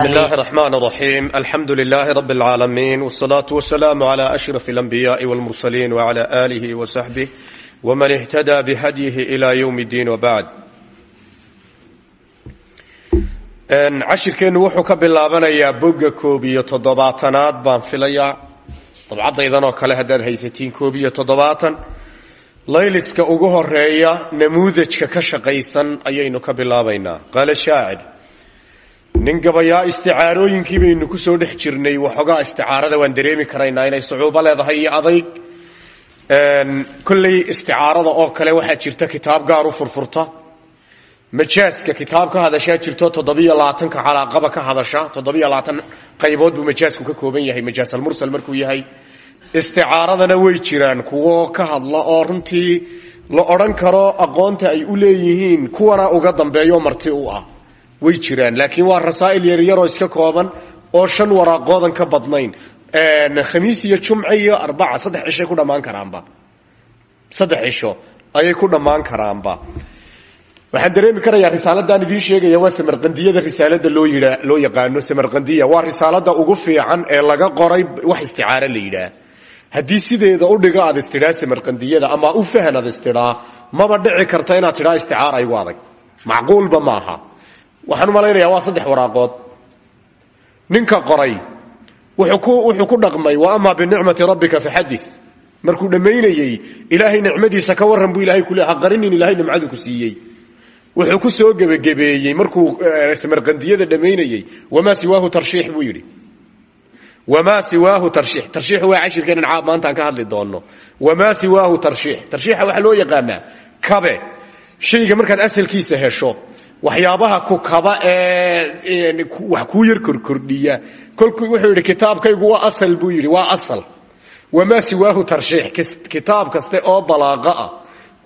بسم الله الرحمن الرحيم الحمد لله رب العالمين والصلاة والسلام على أشرف الأنبياء والمرسلين وعلى آله وصحبه ومن اهتدى بهديه إلى يوم الدين وبعد cashirkeennu wuxuu ka bilaabanayaa bogga koob iyo toddobaatanaad baan filayaa dabcadaydan oo kale haddaad haysatiin koob iyo toddobaatan layliska ugu horeeya namuudajka ka shaqaysan ayaynu ka bilaabaynaa qaala shaacir nin gabayaa isticaarooyinkii baynu ku soo dhex jirnay waxoogaa isticaarada waan dareemi karaynaa inay sucuubo leedahay iyo adayg kolley isticaarada oo kale waxaa jirta kitaab gaar u furfurta. Majaaska kitaab ka hadashaa jirto toddobiyo labaatanka calaaqaba ka hadasha toddobiyo labaatan qaybood buu majaasku ka kooban yahay majaasalmursal markuu yahay. Isticaaradana way jiraan kuwo ka hadla oo runtii la odhan karo aqoonta ay u leeyihiin kuwana uga dambeeyo marti u ah way jiraan. Laakiin waa rasaa'il yaryaroo iska kooban oo shan waraaqoodan ka badnayn. Khamiis iyo jumce iyo arbaca saddex cishay ku dhammaan karaanba. Saddex cisho ayay ku dhammaan karaanba. Waxaan dareemi karayaa risaaladan idiin sheegaya waa samarqandiyada risaalada loo yidha loo yaqaano samarqandiya. Waa risaalada ugu fiican ee laga qoray wax isticaaro la yidhaah. Haddii sideeda u dhigo aad istidhaa samarqandiyada ama u fahan aad maba dhici karta inaad tidhaa isticaara igu adag macquulba maaha waxaan u malaynayaa waa saddex waraaqood. Ninka qoray wuxuu ku dhaqmay wa amaa binicmati rabbika faxadi markuu dhammaynayey ilaahay nicmadiisa ka warran buu ilahay kule ha qarinin ilahay nimcadu ku siiyey. Wuxuu ku soo gebagabeeyey markuu samarqandiyada dhammaynayey wamaa siwaahu tarshiix buu yidhi. Wamaa siwaahu tarshiix. Tarshiixu waa cashirkeenan caab maantaan ka hadli doonno. Wamaa siwaahu tarshiix. Tarshiixa waxaa loo yaqaanaa kabe. Shayga markaad asalkiisa hesho waxyaabaha ku kaba ee wax kuu yar korkordhiya. Kolkuu wuxuu yidhi kitaabkaygu waa asal buu yidhi. Waa asal. Wamaa siwaahu tarshiix. Kitaab kaste oo balaaqa ah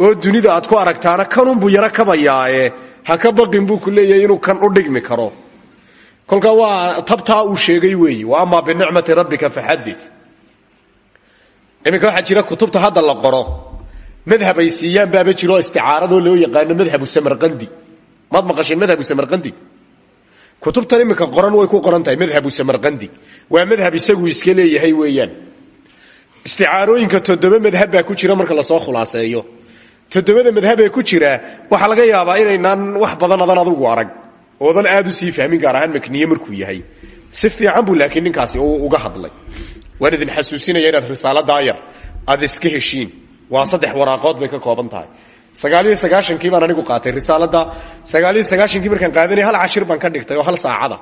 oo dunida aad ku aragtaana kanunbuu yaro kabayaaye ha ka baqin buu ku leeyahay inuu kan u dhigmi karo. Kolka waa tabtaa uu sheegay weeyi wa amaa binicmati rabbika faxadi iminka waxaa jira kutubta hadda la qoro. Madhab baaba jiroo isticaaradoo loo yaqaano madhabu samarqandi maad maqasheen madhabu samarqandi. Kutubtan iminka qoran way ku qoran tahay samarqandi. Waa madhab isagu iska leeyahay weeyaan. Isticaarooyinka toddoba madhab ku jira marka la soo khulaaseeyo. Toddobada madhabee ku jira waxaa laga yaabaa inaynaan wax badan adan adugu arag. Oodan aad u sii fahmin gaar ahaan makniye markuu yahay. Si fiican buu laakiin ninkaasi uga hadlay. Waan idin xasuusinaya inaad risaaladaa yar heshiin. Waa saddex waraaqood bay ka kooban tahay sagaaliyo sagaashankii baan anigu qaatay risaalada. Sagaaliyo sagaashankii markaan qaadanay hal cashir baan ka dhigtay oo hal saacada.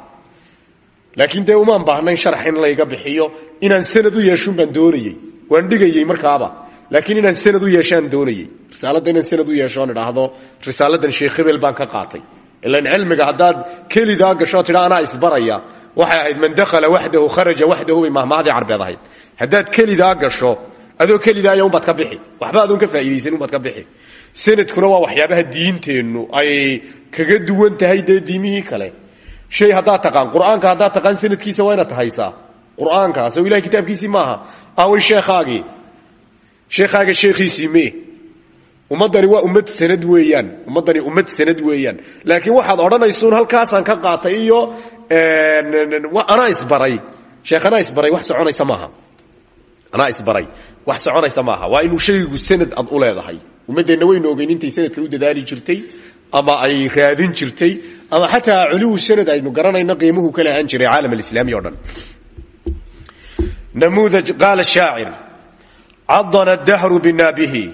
Laakiin dee umaan baahnayn sharax in layga bixiyo inaan sanad u yeeshun baan doonayey waan dhigayey markaaba. Laakiin inaan sanad u yeeshaan doonayey risaalada inaan sanad u yeeshoon idhaahdo risaaladan sheekh hebel baan ka qaatay. Ilan cilmiga haddaad kelidaa gasho tidha isbaraya waxay ahayd man dakhala waxdahu kharaja waxdahu bay mahmahdii carbeed ahayd. Haddaad kelidaa gasho adoo kelidaaya unbaad ka bixi. Waxba adoon ka faa'iidaysan unbaad ka bixi. Sanadkuna waa waxyaabaha diinteennu ay kaga duwan tahay dee kale. Shay haddaad taqaan qur'aanka taqaan sanadkiisa waa inaad haysaa. Qur'aankaas oo ilahay kitaabkiisii maaha. Away sheekhaagii sheekhaaga sheekhiisii mee ummaddani waa ummad sanad weeyaan. Ummaddani ummad sanad weeyaan. Laakiin waxaad odhanaysuun halkaasaan ka qaatay iyo anaa isbaray sheekh isbaray wax soconaysa maaha anaa isbaray wax soconaysa maaha. Waa inuu shaygu sanad ad u leedahay. Ummaddeenna waynu ogeyn intay sanadka u dadaali jirtay ama ay raadin jirtay ama xataa culiwu sanad aynu garanayno qiimuhu ka lahaan jiray caalam alislaami o dhan. Namuudaj qaala shaacir cadana dahru bina bihi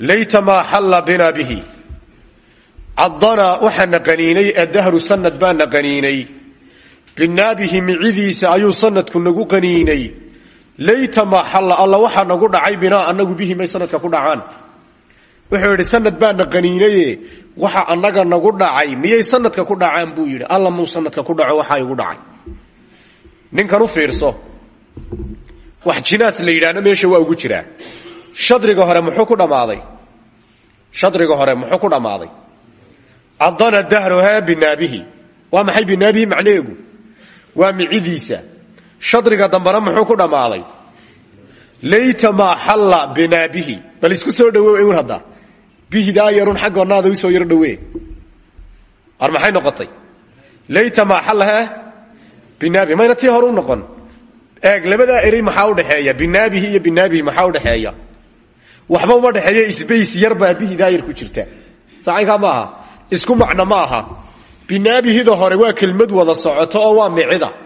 layta maa xalla bina bihi cadana waxaana qaniinay adahru sanad baana qaniinay binaabihi micidiisa ayuu sanadku nagu qaniinay layta maa xalla alla waxaa nagu dhacay binaa anagu bihi sanadka ku dhacaan. Wuxuu yidhi sanad baana qaniinaye waxa annaga nagu dhacay miyay sanadka ku dhacaan? Buu yidhi alla muu sanadka ku dhaco waxaa igu dhacay. Ninkan u fiirso wax jinaas la yidhaahna meesha waa ugu jiraa. Shadriga hore muxuu ku dhammaaday shadriga hore muxuu ku dhammaaday cadana dahruha binaabihi. Waa maxay binaabihi? Macnaheegu waa micidiisa shadriga dambena muxuu ku dhammaaday. Layta maa xalla binaabihi. Bal isku soo dhawow ewr hadda. Bihidaa yarun xaggoonaada u soo yaro dhawee ar maxay noqotay? Layta maa xallaha binaabihi mayna tii noqon. Eeg labadaa erey maxaa udhexeeya binaabihi iyo binaabihi maxaa udhexeeya waxba uma dhexeeya sbace yar baa bihi daayar ku jirta. Sacaynkaa ma aha isku macno ma aha hore waa kelmad wada socoto oo waa micida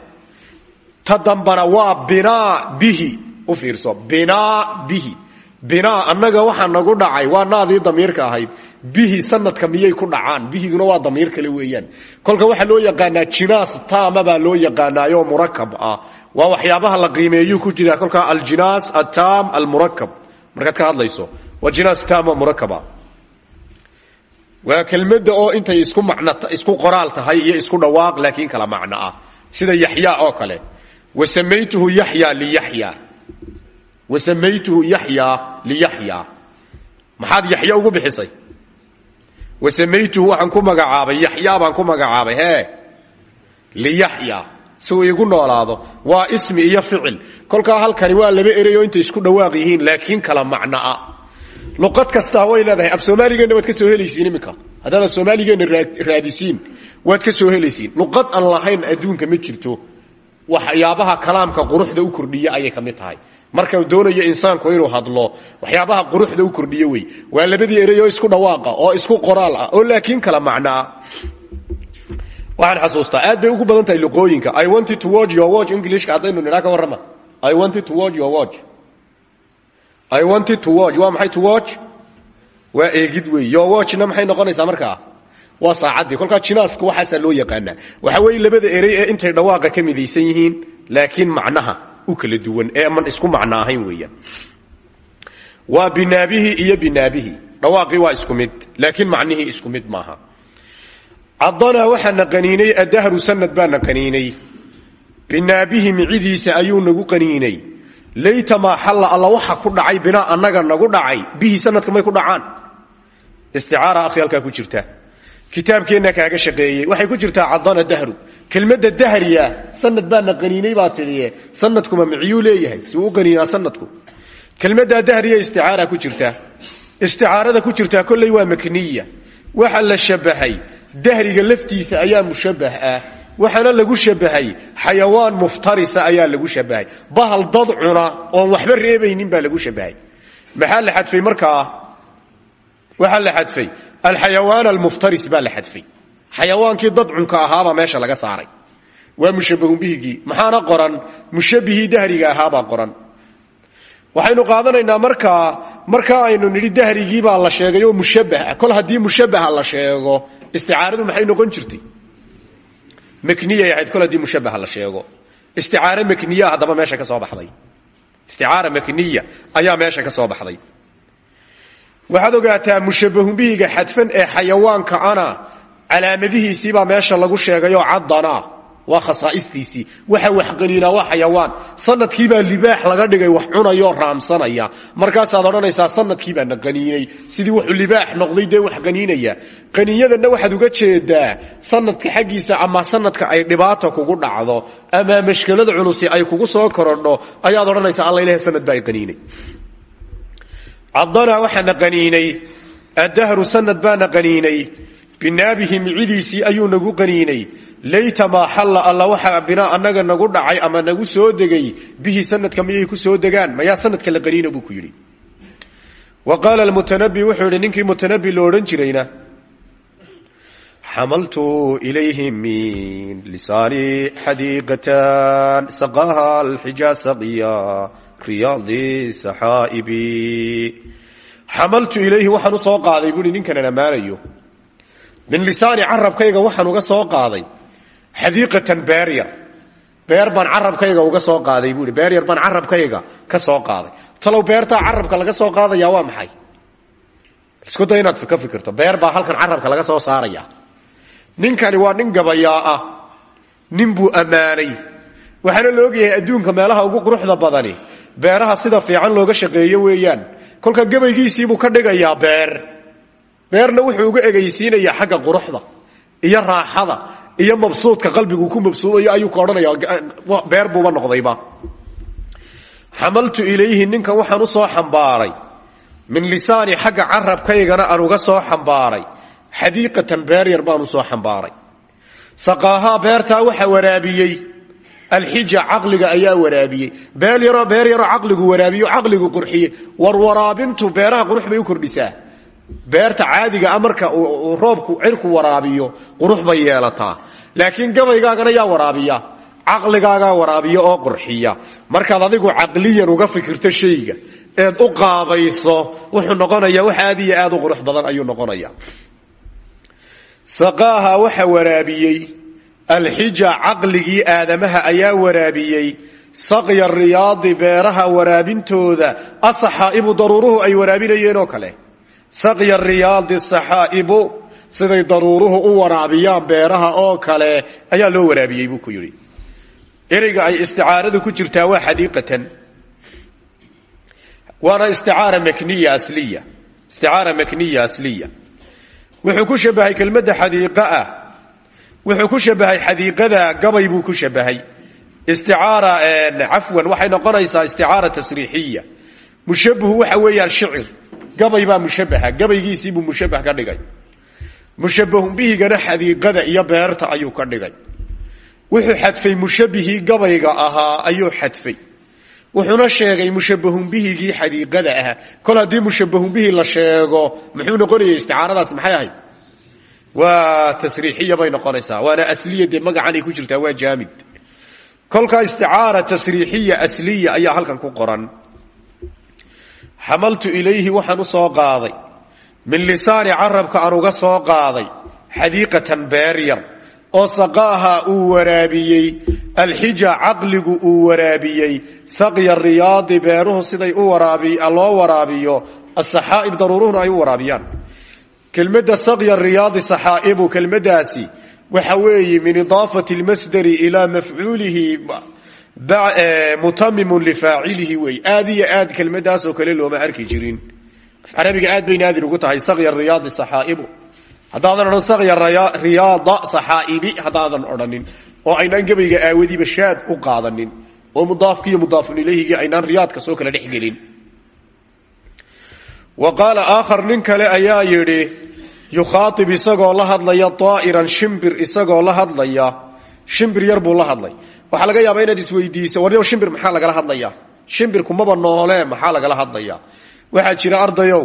ta dambana waa binaa bihi. U fiirso binaa bihi. Binaa annaga waxaa nagu dhacay waa naadii damiirka ahayd. Bihi sanadka miyay ku dhacaan? Bihiguna waa damiir kale weeyaan. Kolka waxaa loo yaqaanaa jinaas taama baa loo yaqaanaayo murakab ah. Waa waxyaabaha la qiimeeyuu ku jira kolkaa aljinaas ataam almurakab markaad ka hadlayso waa jinaas taam oo murakaba waa kelmadda oo intay isku macno isku qoraal tahay iyo isku dhawaaq laakiin kala macno ah. Sida yaxya oo kale wasamaytuhu yaxya liyaxya wasamaytuhu yaxya liyaxya maxaad yaxya ugu bixisay wasamaytuhu waxaan ku magacaabay yaxya baan ku magacaabay hee liyaxya si uu igu noolaado waa ismi iyo ficil kolkaa halkani waa laba erey oo intay isku dhawaaq yihiin laakiin kala macnoa luqad kastaa way leedahay af soomaaligeenna waad ka soo helaysiin iminka haddaad af soomaaligeenna raadisiin waad ka soo helaysiin luqad aan lahayn waxyaabaha kalaamka quruxda u kordhiya ayay ka mid tahay. Marka doonayo insaanku inuu hadlo waxyaabaha quruxda u kordhiye wey. Waa labadii erey oo isku dhawaaqa oo isku qoraal ah oo laakiin kala macnoa waxaan xasuustaa aad bay ugu badan tahay luqooyinka. I wanted to watch your watch. Englishka haddaynu nidhaa ka warrama. I wanted to watch your watch. I wanted to watch. Waa maxay to watch? Waa eegid wey. Your watchna maxay noqonaysaa markaa waa saacaddii kolkaa jinaaska waxaasaa loo yaqaanaa. Waxa weeye labada erey ee intay dhawaaqa ka midaysan yihiin laakiin macnaha u kala duwan ee man isku macno ahayn weeyaan. Waa binaabihii iyo binaabihii dhawaaqii waa isku mid laakiin macnihii isku mid maaha. Cadanaa waxaana qaniinay adahru sanad baana qaniinay. Binaabihi micidiisa ayuu nagu qaniinay. Layta maa xalla alla waxa ku dhacay binaa annaga nagu dhacay. Bihi sanadka may ku dhacaan. Isticaara akhi halkaa ku jirta kitaabkeenna kaaga shaqeeyey. Waxay ku jirtaa cadana dahru. Kelmadda dahriya sanad baana qaniinay baa tidhiye sanadkuma miciyuu leeyahay. Si uu qaniinaa sanadku kelmaddaa dahriya isticaara ku jirta. Isticaarada ku jirtaa kolley waa makniya. Waxa la shabahay dahriga laftiisa ayaa mushabbah ah. Waxaana lagu shabahay xayawaan muftarisa ayaa lagu shabahay bahal dad cuna oon waxba reebaynin baa lagu shabahay maxaa la xadfay markaa waxaa la xadfay. Alxayawaan almuftaris baa la xadfay. Xayawaankii dad cunka ahaabaa meesha laga saaray. Waa mushabahun bihigii maxaana qoran? Mushabihii dahriga ahaabaa qoran. Waxaynu qaadanaynaa markaa markaa aynu nidhi dahrigiibaa la sheegay oo kol haddii mushabaha la sheego isticaaradu maxay noqon jirtay? Makniyay ahayd kol haddii mushabaha la sheego. Isticaare makniya haddaba meesha ka soo baxday. Isticaara makniya ayaa meesha ka soo baxday waxaad ogaataa mushabahun bihiga xadfan ee xayawaanka ana calaamadihiisiibaa meesha lagu sheegayoo caddana waa khasaa'istiisii. Waxa wax qaniinaa waa xayawaan. Sanadkiibaa libaax laga dhigay wax cunayoo raamsanaya. Markaasaad odhanaysaa sanadkiibaana qaniinay sidii wuxuu libaax noqday dee wax qaniinaya qaniinyadanna waxaad uga jeedaa sanadka xaggiisa ama sanadka ay dhibaata kugu dhacdo ama mashkalada culusi ay kugu soo korodho ayaad odhanaysaa alla ilahe sanad baa qaniinay caddanaa waxaana qaniinay addahru sanad baana qaniinay binaabihi micidiisii ayuu nagu qaniinay. Layta maa xalla alla waxaa binaa annaga nagu dhacay ama nagu soo degay bihi sanadka miyay ku soo degaan? Mayaa sanadka la qaniina buu ku yidhi. Wa qaala almutanabi wuxuu yidhi ninkii mutanabi lo odhan jirayna xamaltu ilayhi min lisaani xadiiqatan saqaaha alxijaa saqiya riyaadi saxaa'ibi xamaltu ilayhi waxaan u soo qaaday buuhi ninkanan ammaanayo min lisaani carabkayga waxaan uga soo qaaday. Xadiiqatan beeryar beer baan carabkayga uga soo qaaday buui beeryar baan carabkayga ka soo qaaday. Talow beertaa carabka laga soo qaadaya waa maxay? Isku day inaad ka fikirto. Beer baa halkan carabka laga soo saaraya. Ninkani waa nin gabayaa ah nin buu ammaanay. Waxaana la ogyahay adduunka meelaha ugu quruxda badani beeraha sida fiican looga shaqeeyo weeyaan. Kolka gabaygiisiibuu ka dhigayaa beer. Beerna wuxuu uga egaysiinayaa xagga quruxda iyo raaxada iyo mabsuudka qalbigu ku mabsuudayo ayuu ka odhanaya beer buuba noqdayba. Xamaltu ilayhi ninkan waxaan u soo xambaaray. Min lisaani xagga carabkaygana aan uga soo xambaaray. Xadiiqatan beeryar baan u soo xambaaray. Saqaahaa beertaa waxa waraabiyey alxija caqliga ayaa waraabiyey. Beer yaroo beer yaroo caqligu waraabiyo caqligu qurxiye. War waraabintu beeraha qurux bay u kordhisaa. Beerta caadiga a marka roobku cirku waraabiyo qurux bay yeelataa. Laakiin gabaygaagana yaa waraabiya. Caqligaagaa waraabiya oo qurxiya. Markaad adigu caqliyan uga fikirto shayga eed u qaabayso wuxuu noqonaya wax aad iyo aad u qurux badan alxija caqligii aadamaha ayaa waraabiyey. Saqya riyaadi beeraha waraabintooda asaxaa'ibu daruuruhu ay waraabinayeen oo kale. Saqya riyaadi saxaa'ibu siday daruuruhu u waraabiyaan beeraha oo kale ayaa loo waraabiyey buu ku yidhi. Ereyga ay isticaaradu ku jirtaa waa xadiiqatan. Waana isticaara makniya asliya. Isticaara makniya asliya. Wuxuu ku shabahay kelmadda xadiiqa ah wuxuu ku shabahay xadiiqada gabay buu ku shabahay. Cafwan waxay noqonaysaa isticaara tasriixiya. Mushabahu waxa weeyaan shicir. Gabay baa mushabaha gabaygiisiibuu mushabah ka dhigay. Mushabahun bihigana xadiiqada iyo beerta ayuu ka dhigay. Wuxuu xadfay mushabihii gabayga ahaa ayuu xadfay. Wuxuuna sheegay mushabahun bihigii xadiiqada ahaa. Kol haddii mushabahun bihi la sheego muxuu noqonayay isticaaradaas maxay ahayd waa tasriixiya bay noqonaysaa. Waana asliya dee magacanay ku jirtaa waa jaamid. Kolkaa isticaara tasriixiya asliya ayaa halkan ku qoran. Xamaltu ilayhi waxaan u soo qaaday. Min lisaani carabka aan uga soo qaaday xadiiqatan beer yar oo saqaaha uu waraabiyey alxija caqligu uu waraabiyey saqya riyaadi beeruhu siday loo waraabiyo asaxaa'ib daruuruhuna ay u waraabiyaan kelmadda saqya riyaadi saxaa'ibu kelmaddaasi waxa weeye min idaafati lmasdari ilaa mafcuulihi mutamimun lifaacilihi wey. Aad iyo aad kelmadaasoo kale looma arki jirin. Carabiga aad bay naadir ugu tahay saqya riyaadi saxaa'ibu. Haddaadan odhan saqya riyaada saxaa'ibi haddaadan odhanin oo aynaan gebayga aawadiiba shaad u qaadanin oo mudaafkiiyo mudaafun ilayhigii aynaan riyaadka soo kala dhexgelin wa qaala aakhar nin kale ayaa yidhi yukhaaib isagoo la hadlaya daa'iran shimbir isagoo la hadlaya. Shimbir yar buu waxaa laga yaabaa inaad isweydiiso waryo shimbir maxaa lagala hadlayaa shimbirku maba noole maxaa lagala hadlayaa waxaa jira ardayow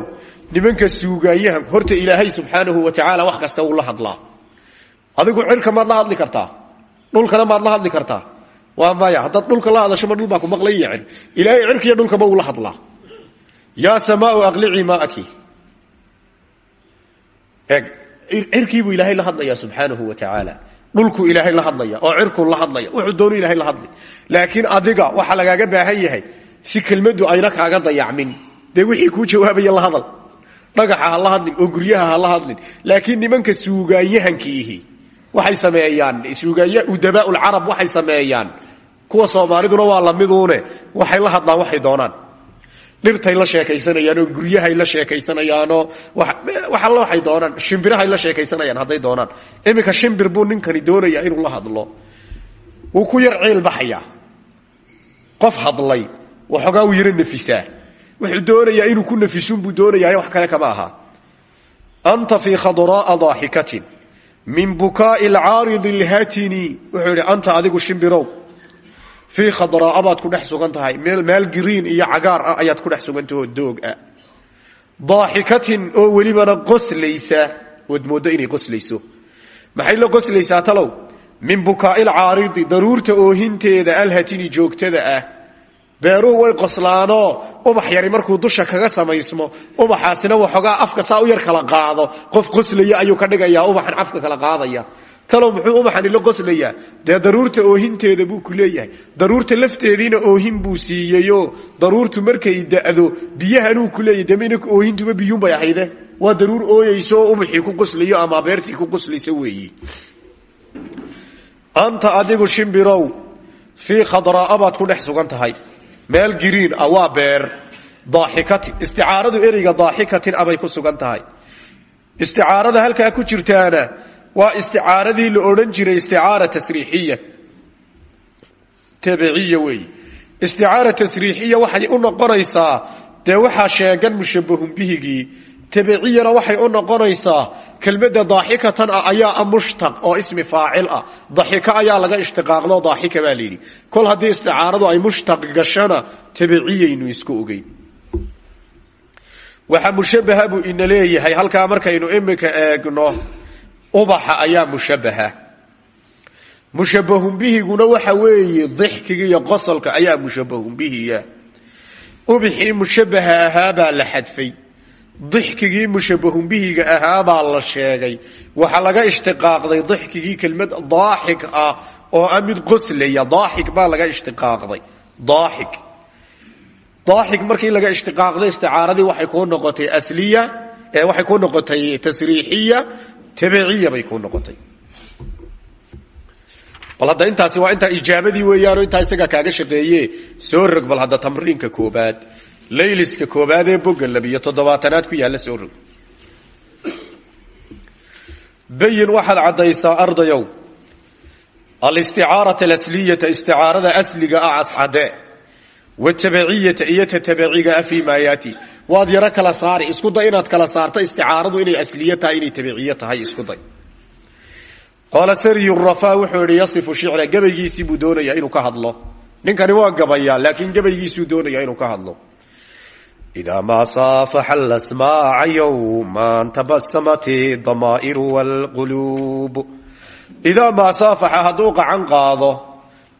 nimanka suugaayahan horta ilaahay subxaanahu wa tacaala wax kasta wuu la hadlaa. Adigu cirka maad la hadli kartaa? Dhulkana maad la hadli kartaa? Waa maya haddaad dhulka la hadasho ma dhul ku maqlaya cir ilaahay cirkiiyo dhulkaba uu la hadlaa yaa samaau aqlicii maaki eeg cirkiibuu ilaahay la hadlaya subxaanahu wa tacaala dhulkuu ilaahay la hadlaya oo cirkuu la hadlaya wuxuu doonu ilahay la hadlay laakiin adiga waxaa lagaaga baahan yahay si kelmaddu ayna kaaga dayacmin. Dee wixii kuu jawaabaya la hadal. Dhagaxa ha la hadlin oo guryaha ha la hadlin. Laakiin nimanka suugaanyahankiihi waxay sameeyaan suugaanya udabaa lcarab waxay sameeyaan. Kuwa soomaaliduna waa lamiduune waxay la hadlaan waxay doonaan dhirtay la sheekaysanayaanoo guryahay la sheekaysanayaanoo wax alla waxay doonaan. Shimbirahay la sheekaysanayaan hadday doonaan. Iminka shimbir buu ninkani doonayaa inuu la hadlo. Wuu ku yar ciil baxayaa qof hadlay. Waxoogaa uu yaro nafisaa wuxuu doonayaa inuu ku nafisun buu doonayaa wax kale kama aha. Anta fii khadraaa daaxikatin min bukaai alcaaridi alhatini wuxuu anta adigu shimbirow fii khadraaa baad ku dhex sugan tahay. Meel meel green iyo cagaar ah ayaad ku dhex sugantahoo doog ah. Daaxikatin oo welibana qoslaysa. Ood mooddo inay qoslayso. Maxay la qoslaysaa talow? Min bukaai alcaaridi daruurta oohinteeda alhatini joogtada ah. Beeruhu way qoslaanoo ubax yari markuu dusha kaga samaysmo ubaxaasina waxoogaa afka saa u yar kala qaado. Qof qoslaya ayuu ka dhigayaa ubaxan afka kala qaadaya talow muxuu ubaxani la qoslayaa dee daruurta oohinteeda buu ku leeyahay. Daruurta lafteediina oohin buu siiyeyo. Daruurtu markay da'do biyahanuu ku leeyahy dee oohintuba biyuunbay ahayde. Waa daruur ooyeyso oo ubaxii ku qoslayo ama beertii ku qoslayso weeyi. Anta adigu shimbirow fii khadraaa baad ku dhex meel green ah beer. Daaxikatin isticaaradu ereyga daaxikatin abay ku sugan isticaarada halkaa ku jirtaana waa isticaaradii la odhan jiray isticaara tasriixiya. Tabiciya weeye isticaara tasriixiya waxay u noqonaysaa dee waxaa sheegan mushabahun bihigii tabiciyana waxay u noqonaysaa kelmadda daaxikatan ah ayaa a mushtaq oo ismi faacil ah. Daxika ayaa laga ishtiqaaqdo daaxika baa layidhi kol isticaaradu ay mushtaq gashana tabiciyaynu isku ogeyn. Waxa mushabaha buu ina leeyahay halkaa markaynu imika eegno ubaxa ayaa mushabaha. Mushabahun bihiguna waxa weeye dixkiga iyo qosolka ayaa mushabahun bihiya ubixii mushabaha ahaabaa la xadfay. Dixkigii mushabahun bihiga ahaabaa la sheegay. Waxaa laga ishtiqaaqday dixkigii kelmad daaxik ah oo a mid qoslaya. Daaxik baa laga ishtiqaaqday. Daaxik daaxik markii laga ishtiqaaqday isticaaradii waxay kuu noqotay asliya waxay kuu noqotay tasriixiya tabiciya bay kuu noqotay. Bal hadda intaasi waa intaa ijaabadii weeyaano intaa isaga kaaga shaqeeye soo rog bal hadda tamriinka koobaad layliska koobaad ee boga labiyo toddobaatanaad ku yaalla soo rog. Bayin waxaad caddaysaa ardayow alisticaarata alasliyata isticaarada asliga ah cascadee watabaciyata iyo tatabiciga ah fii waad yaro kala saari isku day inaad kala saarto isticaaradu inay asliye tahay inay tabiciye tahay isku day. Qaala sariy rafa wuxuu yihi yasifu shicra gabaygiisii buu doonayaa inuu ka hadlo. Ninkani waa gabayaa laakiin gabaygiisuu doonaya inuu ka hadlo. Idaa maa saafaxa lasmaaca yowman tabasamat damaa'iru wlquluub idaa maa saafaxa hadduu qacan qaado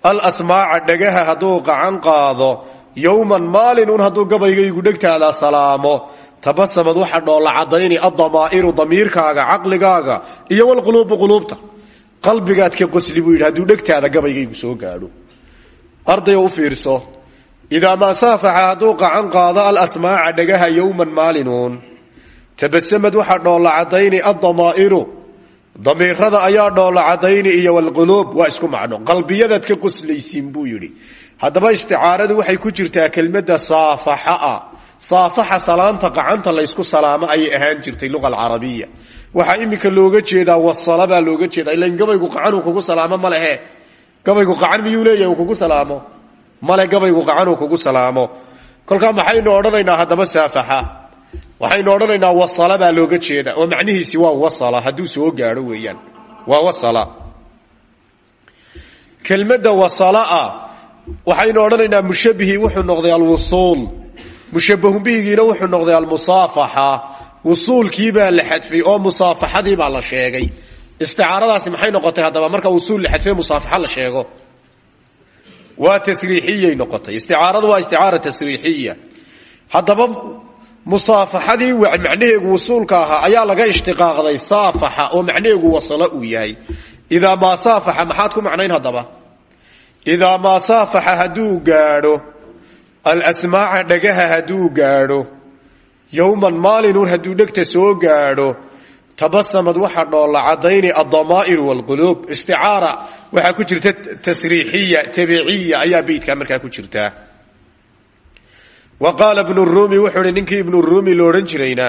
alasmaaca dhagaha hadduu qacan qaado yowman maalinun hadduu gabaygaygu dhegtaada salaamo. Tabasamad waxa dhoolla cadayni addamaa'iru damiirkaaga caqligaaga iyo walquluubu quluubta. Qalbigaad ka qosli buu yidhi hadduu gabaygaygu soo gaadho. Ardayo u fiirso idaa maa saafaxa hadduu qacan qaado alasmaaca dhagaha yowman maalinuun tabasamad waxa dhoolla cadayni addamaa'iru damiirada ayaa dhoolla cadayni iyo walquluub waa isku macno. Qalbiyadaad ka buu yidhi haddaba isticaaradu waxay ku jirtaa kelmadda saafaxaa. Saafaxa salaanta qacanta laysku salaamo ayay ahaan jirtay luga alcarabiya. Waxaa iminka looga jeedaa wasala looga jeedaa. Ilan gabaygu qacanuu kugu salaamo ma lehe. Gabaygu qacan miyuu leeyahay uu kugu salaamo? Male gabaygu qacanuu kugu salaamo? Kolkaa maxaynu odhanaynaa haddaba saafaxa? Waxaynu odhanaynaa wasala looga jeeda oo macnihiisi waa wasala. Hadduu soo gaadho weeyaan. Waa wasala. Kelmadda wasalaa waxaynu odhanaynaa mushabihii wuxuu noqday alwusuul. Mushabahun bihigiina wuxuu noqday almusaafaxa. Wusuulkiibaa la xadfay oo musaafaxadiibaa la sheegay. Isticaaradaasi maxay noqotay haddaba? Marka wusuul la xadfay musaafaxa la sheego. Waa tasriixiyay noqotay. Isticaaradu waa isticaara tasriixiya. Haddaba musaafaxadii macnaheegu wusuulka ahaa ayaa laga ishtiqaaqday saafaxa oo macnaheegu wasalo uu yahay. Idaa maa saafaxa maxaad ku macnayn haddaba idaa maa saafaxa hadduu gaadho alasmaaca dhagaha hadduu gaadho yowman maalinun hadduu dhegta soo gaadho tabasamad waxa dhoolla cadayni addamaa'ir waalquluub isticaara waxaa ku jirta tasriixiya tabiciya ayaa beydkaa markaa ku jirtaa wa qaala ibnu ruumi wuxuu uhi ninkii ibnu ruumi lo odhan jirayna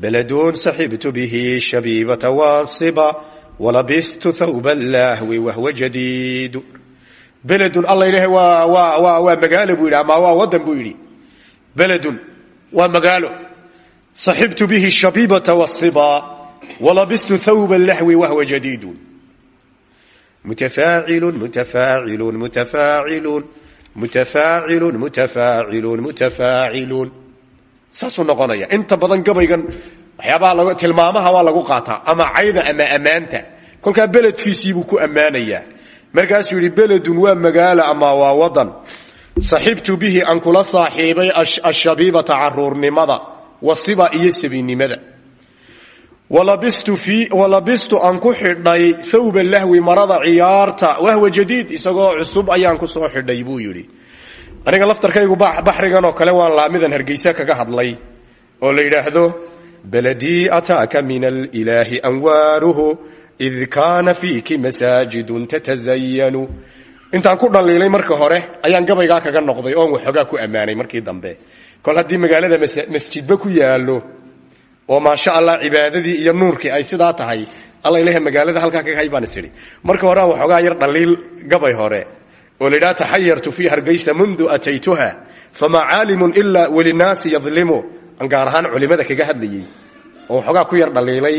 beledun saxibtu bihi shabiibata waasiba walabistu thawba lahwi wahwa jadiidu beledun alla ilaha waa magaalo buu yidhi ama waa wadan buu yidhi beledun waa magaalo saxibtu bihi shabiibata wasiba walabistu thawba lahwi wahwa jadiidun mutafaacilun mutafaacilun mutafaacilun mutafaacilun mutafaacilun mutafaacilun saasuu noqonaya inta badan gabaygan waxyaabaha tilmaamaha waa lagu qaataa ama cayda ama ammaanta kolkaa beledkiisiibuu ku ammaanayaa. Markaasuu yidhi beledun waa magaalo ama waa wadan. Saxibtu bihi aan kula saaxiibay ashabiibata caruurnimada wasiba iyo sabinimada walabistu aan ku xidhay thawba lahwi marada ciyaarta. Wahwa jadiid isagoo cusub ayaan ku soo xidhay buu yidhi. Aniga laftarkaygu baxrigan oo kale waan laamidan hargeysa kaga hadlay oo la yidhaahdo beledii ataaka min alilaahi anwaaruhu id kaana fiiki masaajidun tatazayanu intaan ku dhaliilay marka hore ayaan gabaygaa kaga noqday oon waxoogaa ku ammaanay markii dambe kol haddii magaalada masjidba ku yaalo oo maasha allah cibaadadii iyo nuurkii ay sidaa tahay alla ilaha magaalada halkaa kaga hay baan is idhi marka hore aan waxoogaa yar dhaliil gabay hore oo la yidhaha taxayartu fii hargeysa mundu ataytuha famaa caalimun ilaa walinaasi yadlimu aan gaar ahaan culimada kaga hadlayey oo waxoogaa ku yar dhaliilay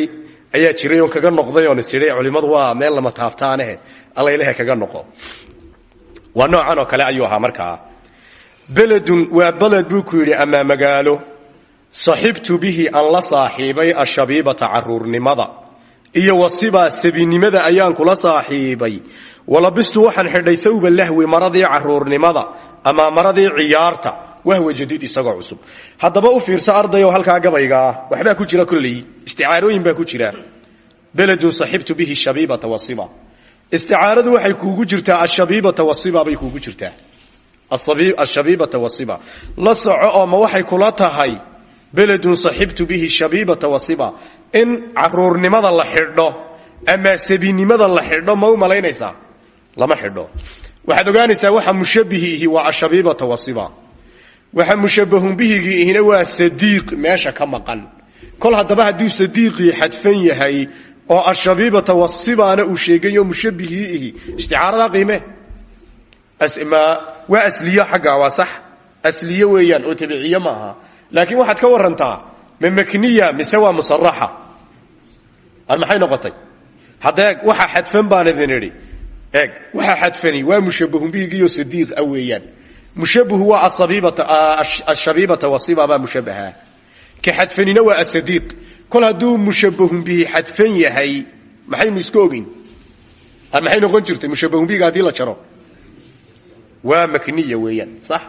ayaa jiray oo kaga noqday oon is idhi culimmadu waa meel lama taabtaanehe allaylehe kaga noqo. Waa noocan oo kale ayuu ahaa markaa. Beledun waa beled buu ku yidhi amaa magaalo saxibtu bihi aan la saaxiibay ashabiibata caruurnimada iyo wasibaa sabinimada ayaan kula saaxiibay. Walabistu waxaan xidhay thawba lahwi maradii caruurnimada ama maradii ciyaarta wahwa jadiid isagoo cusub. Haddaba u fiirso ardayow halkaa gabayga ah waxbaa ku jira kolley. Isticaarooyin baa ku jira. Beledun saxibtu bihi shabiibata wasiba isticaaradu waxay kuugu jirtaa ashabiibata wasiba bay kuugu jirtaa. Ashabiibata wasiba la soco oo ma waxay kula tahay beledun saxibtu bihi shabiibata wasiba in caruurnimada la xidho ama sabinimada la xidho ma u malaynaysaa? Lama xidho. Waxaad ogaanaysaa waxa mushabihiihi waa ashabiibata wasiba waxa mushabahun bihigii ihina waa sadiiq meesha ka maqan. Kol haddaba hadduu sadiiqii xadfan yahay oo ashabiibata wasibaana uu sheegayo mushabihii ihi isticaaradaa qiime. Waa asliyo xaggaa waa sax. Asliye weeyaan oo tabiciye maaha laakiin waxaad ka warantaa ma makniya mise waa musaraxa ar maxay noqotay? Hadda eeg waxaa xadfan baan idin idhi. Eeg waxaa xadfani waa mushabahun bihigiiyo sadiiq ah weeyaan mushabahu waa ashabiibata wasiba baa mushabaha. Ka xadfanina waa asadiiq kol hadduu mushabahun bihi xadfan yahay maxaynu iska ogeyn maxay noqon jirtay mushabahun bihiga haddii la jaro waa makniya weeyaan sax?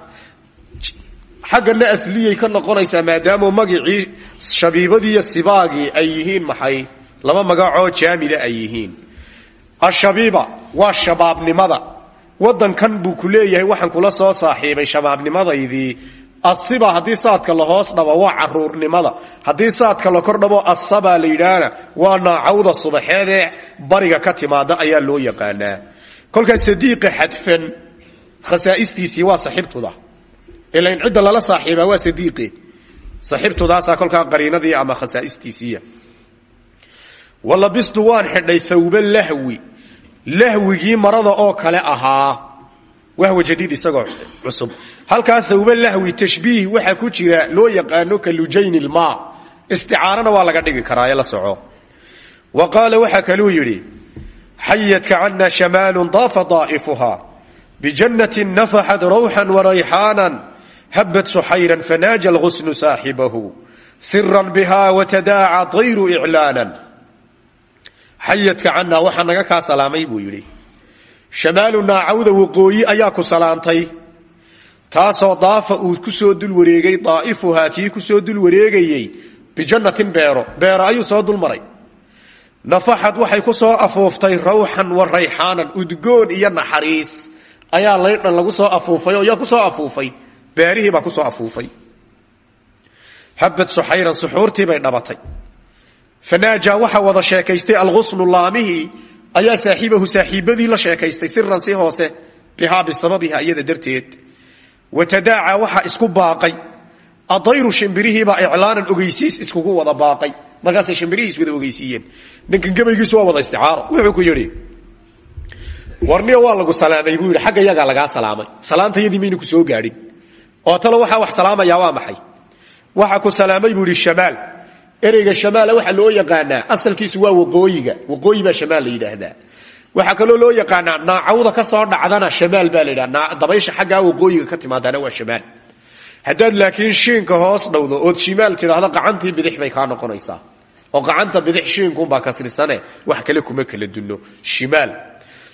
Xaggana asliyay ka noqonaysaa maadaama magicii shabiibadiiyo sibaagii ay yihiin maxay? Laba magacoo jaamida ay yihiin. Ashabiiba waa shabaabnimada wadankan buu ku leeyahay waxaan kula soo saaxiibay shabaabnimadaydii asiba haddii saadka la hoos dhabo waa caruurnimada. Haddii saadka la kor dhabo asaba la yidhaahna waa naacawda subaxeedee bariga ka timaada ayaa loo yaqaanaa. Kolkaa sadiiqa xadfan khasaa'istiisii waa saxiibtuda. Ilain cidda lala saaxiibaa waa sadiiqe. Saxiibtudaasaa kolkaa qariinadii ama khasaa'istiisiiya. Walabistu waan xidhay thawba lahwi lahwigii marada oo kale ahaa. Wahwa jadiid isagoo cusub. Halkaa thawba lahwi tashbiih waxaa ku jira loo yaqaano ka lujayn ilmaa. Isticaarana waa laga dhigi karaa ee la soco. Wa qaala waxaa kaluu yidhi xayadka cana shamaalun daafa daa'ifuha. Bijannati nafaxat rawxan warayxaanan habat suxayran fanaaja alghusnu saaxibahu. Siran biha watadaaca tayru iclaanan xayadka canaa waxaa naga kaa salaamay buu yidhi. Shamaalu naacawda waqooyi ayaa ku salaantay. Taasoo daafa uu ku soo dul wareegay daa'ifuhaa kii ku soo dul wareegayey bijannatin beero. Beero ayuu soo dul maray. Nafaxad waxay ku soo afuuftay rawxan wa rayxaanan udgoon iyo naxariis. Ayaa laydhan lagu soo afuufay oo yaa ku soo afuufay. Beerihii baa ku soo afuufay. Habad suxayran suxuurtiibay dhabatay fanaaja waxaa wada sheekaystay alghusnu laamihii ayaa saaxiibahu saaxiibadii la sheekaystay siran si hoose bihaa bisababiha iyada darteed. Watadaaca waxaa isku baaqay. Adayru shimbirihiibaa iclaanan ogeysiis iskugu wada baaqay. Markaasay shimbirihiis wada ogeysiiyeen. Ninkan gabaygiisu waa wada isticaaro. Wuxuu ku yidhi warniya waa lagu salaamay buu yidhi. Xagga yagaa lagaa salaamay. Salaantayadii ku soo gaadhin. Oo talo waxaa wax salaamayaa waa maxay? Waxa ku salaamay buu yidhi ereyga shamaala waxaa loo yaqaanaa asalkiisu waa waqooyiga. Waqooyi shamaal la yidhaahdaa. Waxaa loo yaqaanaa naacawda ka soo dhacdana shamaal baa la yidhaha dabaysha xaggaa waqooyiga ka timaadana waa shamaal. Haddaad laakiin shiinka hoos dhowdo ood shimaal tidhaahdo qacantii bidix bay kaa noqonaysaa. Oo qacanta bidix shiinkunbaa kasrisane wax kale kuma kala dunno. Shimaal.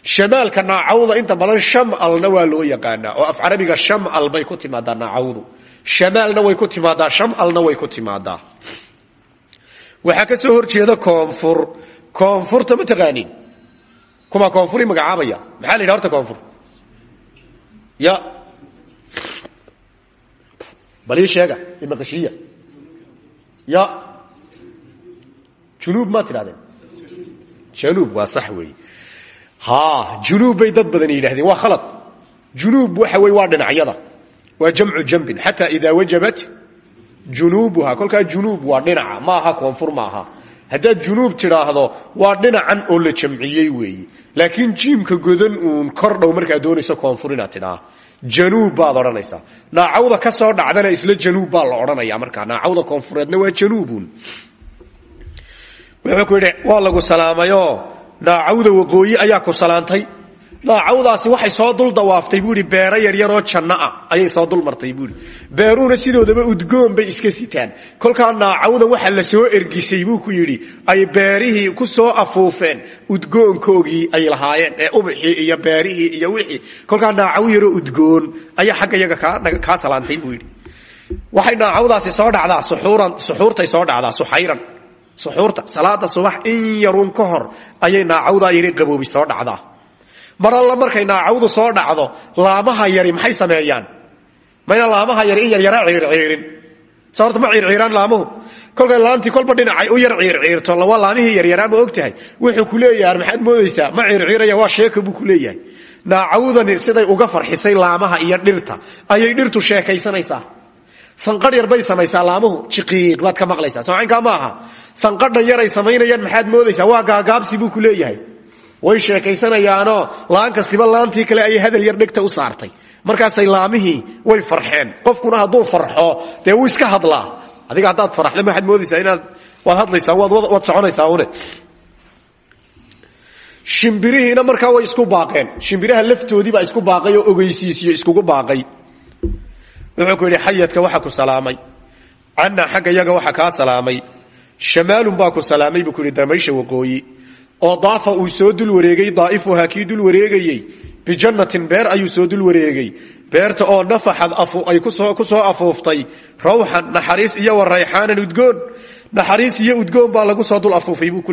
Shamaalka naacawda inta badan shamalna waa loo yaqaanaa oo af carabiga shamal bay ku timaadaa naacawdu. Shamaalna way ku timaadaa shamalna way ku timaadaa waxaa ka soo horjeeda koonfur. Koonfurta ma taqaanin kumaa koonfuri magacaabaya. Maxaa la yidhaha horta koonfur? Ya. Bal ii sheega imaqashiya ya. Junuub maa tidhahdeen. Januub waa sax weeye. Ha junuub bay dad badan yidhahdeen waa khalad. Junuub waxa wey waa dhinacyada. Waa jamcu jambin. Xataa idaa wajabat junuubuha kolkaa junuub waa dhinaca. Ma aha koonfur maaha. Haddaad junuub tidhaahdo waa dhinacan oo la jamciyey weeye laakiin jiimka godan uun kor dhow markaad doonayso koonfur inaad tidhaa januub baad odhanaysaa. Naacawda ka dhacdana isla januub baa la odhanaya markaa. Naacawda koonfureedna waa januubun wuxuu ku yidhi waa lagu salaamayoo naacawda waqooyi ayaa ku salaantay daacawdaasi waxay soo dul dawaaftay buu ihi beero yaryaroo janno ah ayay soo dul martay buui beeruhuna sidoodaba udgoon bay iska sitaan. Kolkaa naacawda waxa la soo ergisay buu ku yidhi ay beerihii ku soo afuufeen udgoonkoogii ay lahaayeen ee ubixii iyo beerihii iyo wixii. Kolkaa naacaw yaroo udgoon ayaa xagga yaga kaa salaantay buu waxay naacawdaasi soo dhacdaa suxuuran suxuurtay soo dhacdaa suxayran suxuurta salaada subax in yarun ka hor ayay naacawdaa yari qaboobi soo dhacdaa mar alla markay soo dhacdo laamaha yari maxay sameeyaan? Mayna laamaha yari in yaryara ciirciirin. So horta ma ciirciiraan laamuhu. Kolkay laantii kolba dhinacay u yar ciirciirto waa laamihii yaryaraa ma og tahay. Wuxuu ku leeyahay maxaad moodaysaa ma ciirciiraya waa sheeka buu ku leeyahay. Naacawdani siday uga farxisay laamaha iyo dhirta. Ayay dhirtu sheekaysanaysaa. Sanqadh yar bay samaysaa laamuhu. Jiqiiq baad ka maqlaysaa. Soocaynkaa ma aha. Sanqadhan yaray samaynayaan maxaad moodaysaa? Waa gaagaabsi buu ku leeyahay way sheekaysanayaanoo laan kastiba laantii kale ayay hadal yar dhegta u saartay. Markaasay laamihii way farxeen. Qofkuna hadduu farxo dee wuu iska hadlaa. Adiga haddaad faraxda maxaad moodaysaa inaad waad hadlaysaa waad soconaysaa une. Shimbirihiina markaa way isku baaqeen. Shimbiraha laftoodiibaa isku baaqay oo ogeysiisiyo iskugu baaqay. Wuxuu ku yidhi xayadka waxa ku salaamay. Canna xagga yaga waxa kaa salaamay. Shamaalun baa ku salaamay buu ku yidhi oo daafa uu soo dul wareegay daaifuhaa kii dul wareegayey bijannatin beer ayuu soo dul wareegay. Beerta oo nafaxad ay ku soo afuuftay rawxan naxariis iyo wa rayxaanan udgoon naxariis iyo udgoon baa lagu soo dul afuufay buu ku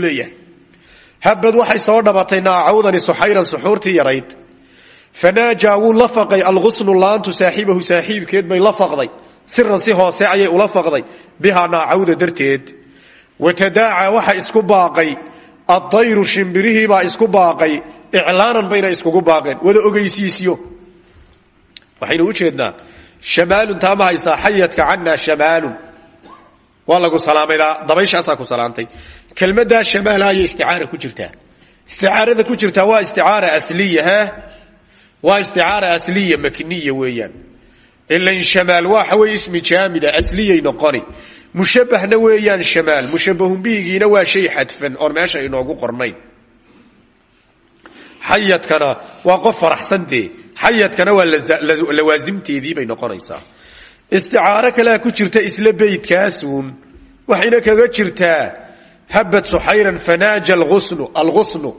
habad waxay soo dhabatay naacawdani suxayran suxuurtii yarayd. Fanaajaa wuu la faqay algusnu laantu saaxiibahu saaxiibkeed bay la faqday. Si hoose ayay ula faqday bihaa naacawda darteed. Watadaaca waxa isku baaqay addayru shimbirihiibaa isku baaqay. Iclaanan bayna iskugu baaqeen. Wada ogeysiisyo waxaynu u jeednaa shamaalun taama haysaa xayadka canaa shamaalun. Waa lagu salaamaydaa dabayshaasaa ku salaantay. Kelmaddaa shamaala ayay isticaara ku jirtaa. Isticaarada ku jirtaa waa isticaara asliya waa isticaara asliya makniya weeyaan ilan shamaal waxa wey ismi jaamida asliyay noqoni mushabahna weeyaan shamaal mushabahun bihigiina waa shay xadfan oon meesha inoogu qornayn xayadkana waa qof faraxsantee xayadkana waa lawaasimteedii bay noqonaysaa isticaaro kalea ku jirta isla beydkaasuun waxayna kaga jirtaa habad suxayran fanaaja alusnu alghusnu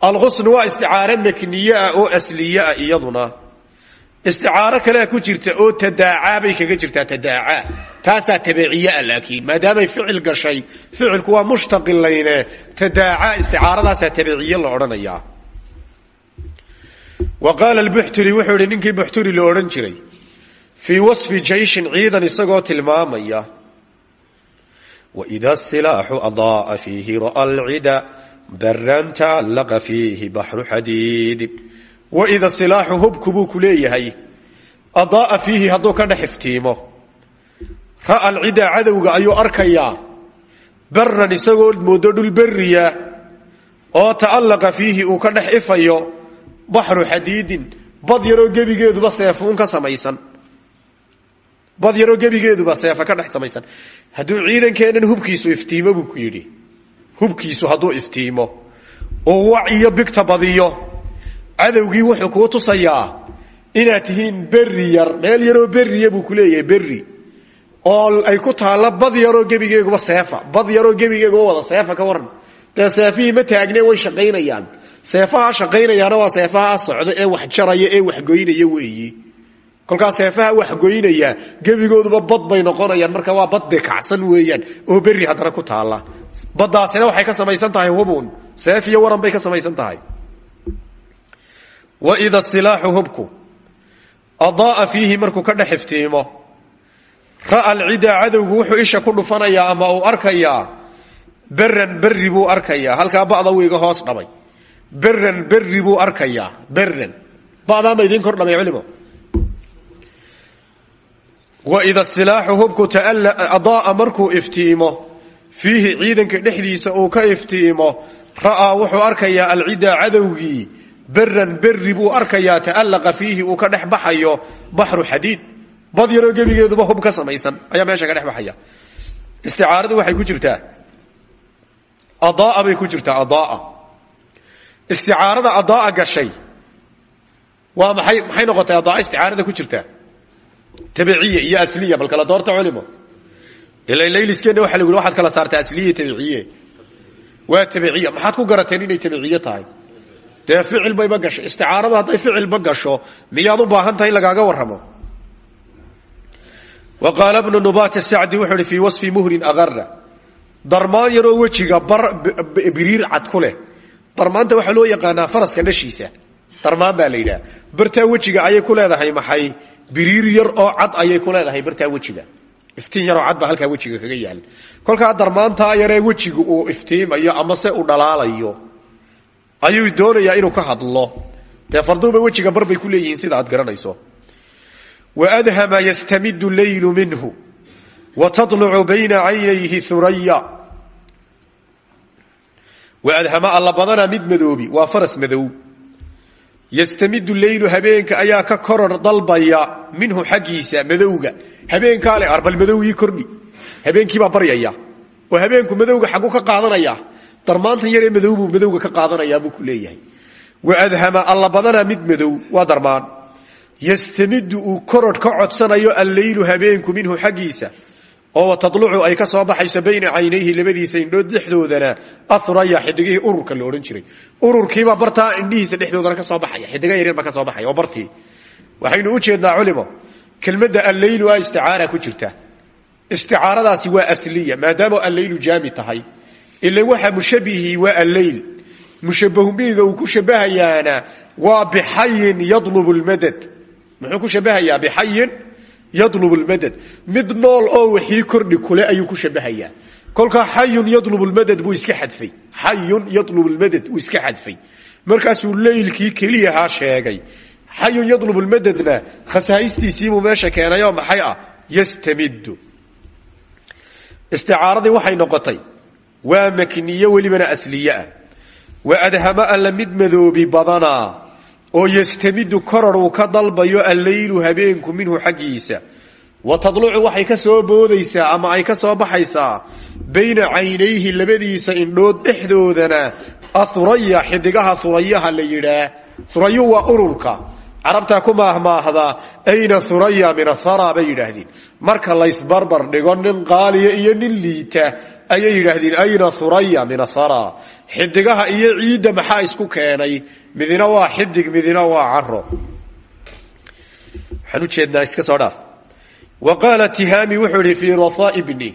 alghusnu waa isticaaro makniye ah oo asliye ah iyaduna isticaaro kalea ku jirta oo tadaacaa bay kaga jirtaa tadaacaa taasaa tabeeciyaa laakiin maadaamay ficil gashay ficilku waa mushtaqilayne tadaacaa isticaaradaasa tabeeciye la odhanayaa. Wa qaala buxturi wuxuu ihi ninkii buxturi la odhan jiray fii wasfi jayshin ciidan isagoo tilmaamaya waida silaaxu adaaa fiihi ra'a alcida baran tacallaqa fiihi baxru xadiidin waida silaaxu hubku buu ku leeyahay adaaa fiihi hadduu ka dhex iftiimo. Ra'a alcida cadowga ayuu arkayaa baran isagoo moodo dhul beriya oo ta'allaqa fiihi uu ka dhex ifayo baxru xadiidin bad yaroo gebigeeduba seefuun ka samaysan. Bad yaroo gebigeeduba seefa ka dhex samaysan. Hadduu ciidankeennan hubkiisu cadowgii wuxuu kuu tusayaa inaad tihiin berri yar meel yaroo berriya buu ku leeyahay berri. Oo ay ku taalla bad yaroo gebigeeguba seefa bad yaroo gebigeeguba wada seefa ka waran dee ma taagne way shaqaynayaan. Seefaha shaqaynayaana waa seefaha socda ee wax jaraya ee waxgoynaya weeyi. Kolkaa seefaha waxgoynaya gebigooduba bad bay noqonayaan marka waa bad dee kacsan weeyaan oo berri haddana ku taalla. Baddaasina waxay ka samaysan tahay hubun seef waran bay ka samaysan tahay waida silaaxu hubku adaaa fiihi markuu ka dhex iftiimo ra'a alcidaa cadowgu wuxuu isha ku dhufanayaa ama uu arkayaa beran berri buu arkayaa halkaa ba'da wuu iga hoos dhabay beran berri buu arkayaa beran ba'daama idiin kor dhabay culimo. Waida silaaxu hubku adaaa markuu iftiimo fiihi ciidanka dhexdiisa uu ka iftiimo ra'aa wuxuu arkayaa alcidaa cadowgii beran berri buu arkayaa ta'allaqa fiihi uu ka dhex baxayo baxru xadiid. Bad yaroo gebigeeduba hub ka samaysan ayaa meesha ka dhex baxaya. Isticaaradu waxay ku jirtaa. Adaa bay ku jirtaa adaa isticaarada adaa gashay waa maxay maxay noqotay adaa isticaarada ku jirtaa. Tabiciya iyo asliya bal kala doorta culimo. Ila layliskeenna waxa lagu waxaad kala saartaa asliya tabiciye waa tabiciya maxaad ku garateen inay tabiciye tahay dee ficil bayba gasho? Isticaarada hadday ficilba gasho miyaad u baahan tahay in lagaaga warramo? Wa qaala bnu nubat sacdi wuxuu uhi fii wasfi muhrin akara darmaan yaroo wejiga biriir cad ku leh. Darmaanta waxaa loo yaqaanaa faraska dhashiisa. Darmaan baa la yidhaha. Bartaa wejiga ayay ku leedahay maxay? Biriir yar oo cad ayay ku leedahay bartaa wejiga. Iftiin yaroo cad baa halkaa wejiga kaga yaalla kolkaa darmaantaa yaree wejiga uu iftiimayo ama se uu dhalaalayo ayuu doonayaa inuu ka hadlo. Dee farduuba wejiga bar bay ku leeyihiin sida aad garanayso. Waadhama yastamidu leylu minhu wa talucu bayna caynayhi huraya waadhama alla badana mid madoobi waa faras madow. Yastamidu leylu habeenka ayaa ka koror dalbaya minhu xaggiisa madowga. Habeenkaale arbal madowgii kordhi. Habeenkiibaa baryaya. Oo habeenku madowga xagu ka qaadanaya darmaantan yaree madowbuu madowga ka qaadanayaa buu ku leeyahay. Waadhama alla badana mid madow waa darmaan. Yastamidu uu kororh ka codsanayo alleylu habeenku minhu xaggiisa oo talucu ay ka soo baxayso bayna caynayhi labadiisa indhood dhexdoodana araya xidigihii ururka la odhan jiray. Ururkiibaa bartaa indhihiisa dhexdoodana ka soo baxaya xidiga yaryarbaa ka soo baxaya oo bartii. Waxaynu u jeednaa culimo kelmadda alleylu a isticaara ku jirta. Isticaaradaasi waa asliya maadaama alleylu jaami tahay ila waxa mushabihii waa alleyl mushabahumbihiga uu ku shabahayaana waa bixayin yadlubu lmadad muxuu ku shabahayaa? Bixayin yalub lmadad mid nool oo wixii kordhi kule ayuu ku shabahayaa. Kolkaa xayun yalub lmadad buu iska xadfay. Xayun yalub lmadad wuu iska xadfay. Markaasuu leylkii keliyahaa sheegay. Xayun yalub lmadadna khasaa'istiisiibuu meesha keenayoo maxay ah? Yastamidu. Isticaaradii waxay noqotay waa makniyo welibana asliye ah wa adhama alla mid madoobi badanaa oo ystamidu koror uu ka dalbayo alleylu habeenku minhu xaggiisa. Wa tadlucu waxay ka soo boodaysaa ama ay ka soo baxaysaa bayna caynayhi labadiisa indhood dhexdoodana. Ahuraya xidigaha hurayaha la yidhaah. Hurayu waa ururka carabtaa ku maahmaahdaa ayna huraya min athara bay yidhaahdeen. Marka laysbarbar dhigo nin qaaliya iyo nin liita ayay yidhaahdeen ayna huraya min athara xidigaha iyo ciidda maxaa isku keenay? Midina waa xidig midina waa caro waxaan ujeednaa iska soo dhaaf. Wa qaala tihaami wuxuu ihi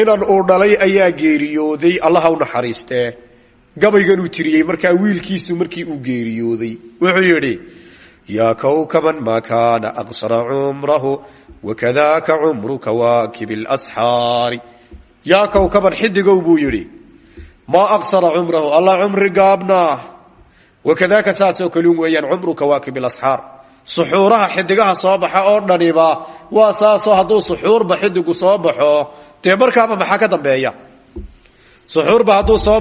inan uu dhalay ayaa geeriyooday allaha u naxariistee. Gabayganuu tiriyey markaa wiilkiisu markii uu geeriyooday. Wuxuu yidhi yaa kawkaban maa kaana aqsara cumrahu wakadaka cumru kawaakib اlasxaari yaa kawkaban xidigow buu yidhi maa aqsara cumrahu allah cumri gaabnaa wakadaaka saasoo kalun weeyaan cumru kawaakib اlasxaar suxuuraha xidigaha soo baxa oo dhaniba waa saasoo hadduu suxuurba xidigu soo baxo dee markaaba maxaa ka dambeeya suxuurba hadduu soo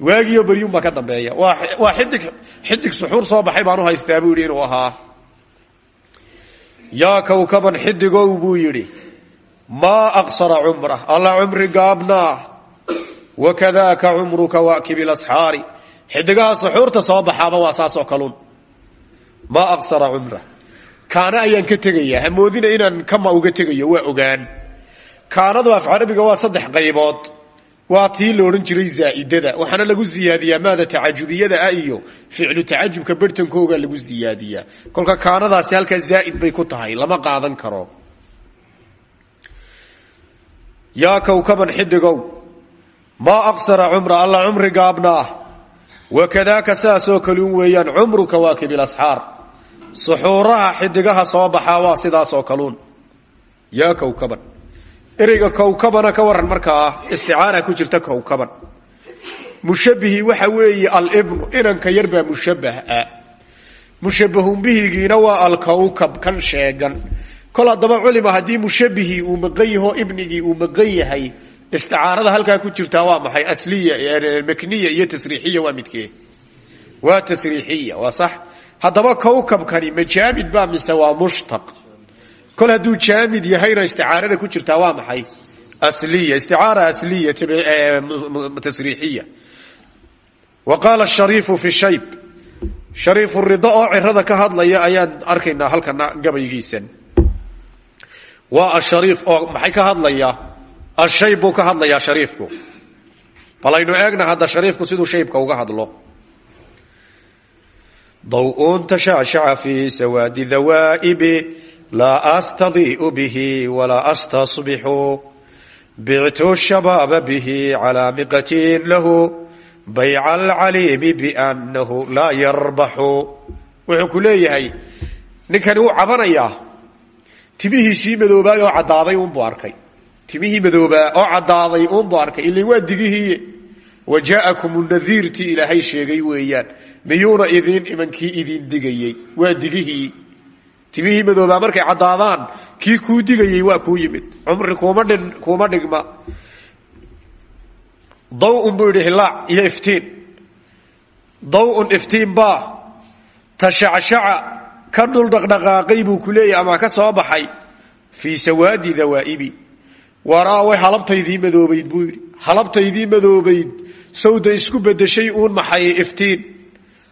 waagiyo beryunbaa ka dambeeya. Waa xidig xidig suxuur soo baxay baan u haystaa buu yidhi inuu ahaa. Kawkaban xidigow buu yidhi maa aqsara cumrah alla cumri gaabnaa wakadaaka cumru kawaakib اlasxaari xidigaha suxuurta soo baxaaba waa saasoo kalun. Maa aqsara cumrah kaana ayaan ka tegayaa hamoodina inaan kama uga tegayo waa ogaan. Kaanadu af carabiga waa saddex qaybood waa tii la odhan jiray zaa'idada waxaana lagu siyaadiyaa maada tacajubiyada ah iyo ficlu tacajubka bertankooga lagu siyaadiyaa kolka kaanadaasi halkaa zaa'id bay ku tahay lama qaadan karo. Yaa kawkaban xidigow maa aqsara cumra alla cumri gaabnaa wakadaaka saasoo kalun weeyaan cumru kawaakib ilasxaar suxuuraha xidigaha soo baxaa waa sidaasoo kaluun yaa kawkaban ereyga kawkabana ka waran markaa isticaara ku jirta kawkaban mushabihii waxa weeye alibnu inanka yar baa mushabah ah mushabahun bihigiina waa alkawkab kan sheegan. Kol haddaba culima haddii mushabihii uu maqan yaho ibnigii uu maqan yahay isticaarada halkaa ku jirtaa waa maxay? Asliya makniya iyo tasriixiya waa midkee? Waa tasriixiya waa sax. Haddaba kowkabkani ma jaamid baa mise waa mushtaq kol hadduu jaamid yahayna isticaarada ku jirtaa waa maxay? Asliya isticaara asliya tasriixiya. Wa qaala shariifu fi shayb. Shariifu rido oo cirada ka hadlaya ayaan arkaynaa halkana gabaygiisan. Waa ashariif oo maxay ka hadlayaa ashayb buu ka hadlayaa shariifku. Balaynu eegna hadda shariifku siduu shaybka uga hadlo. Dawun tashaashaca fi sawaadi dawaa'ibi laa astadii'u bihi walaa astasbixu bictu shabaaba bihi calaa miqatiin lahu bayca alcaliimi biannahu laa yarbaxu wuxuu ku leeyahay ninkani wuu cabanayaa timihiisii madoobaay oo caddaaday uunbuu arkay timihii madoobaa oo caddaaday uunbuu arkay ilai waa digihiiye wa jaa'akum ilaahay sheegay weeyaan miyuuna idin imankii idin digayey waa digihii timihii madoobaa markay caddaadaan kii kuu digayey waa kuu yimid. Cumri kuuma dhigma. Dawn buu yidhi hilaac iyo iftiin. Dawn iftiin baa tashacashaca ka dhul dhaqdhaqaaqay buu ku leeyahy ama ka soo baxay. Fii sawaadi dawaa'ibi. Waraa way halabtaydii madoobayd buu yidhi. Halabtaydii madoobayd sawda isku bedeshay uun maxay iftiin.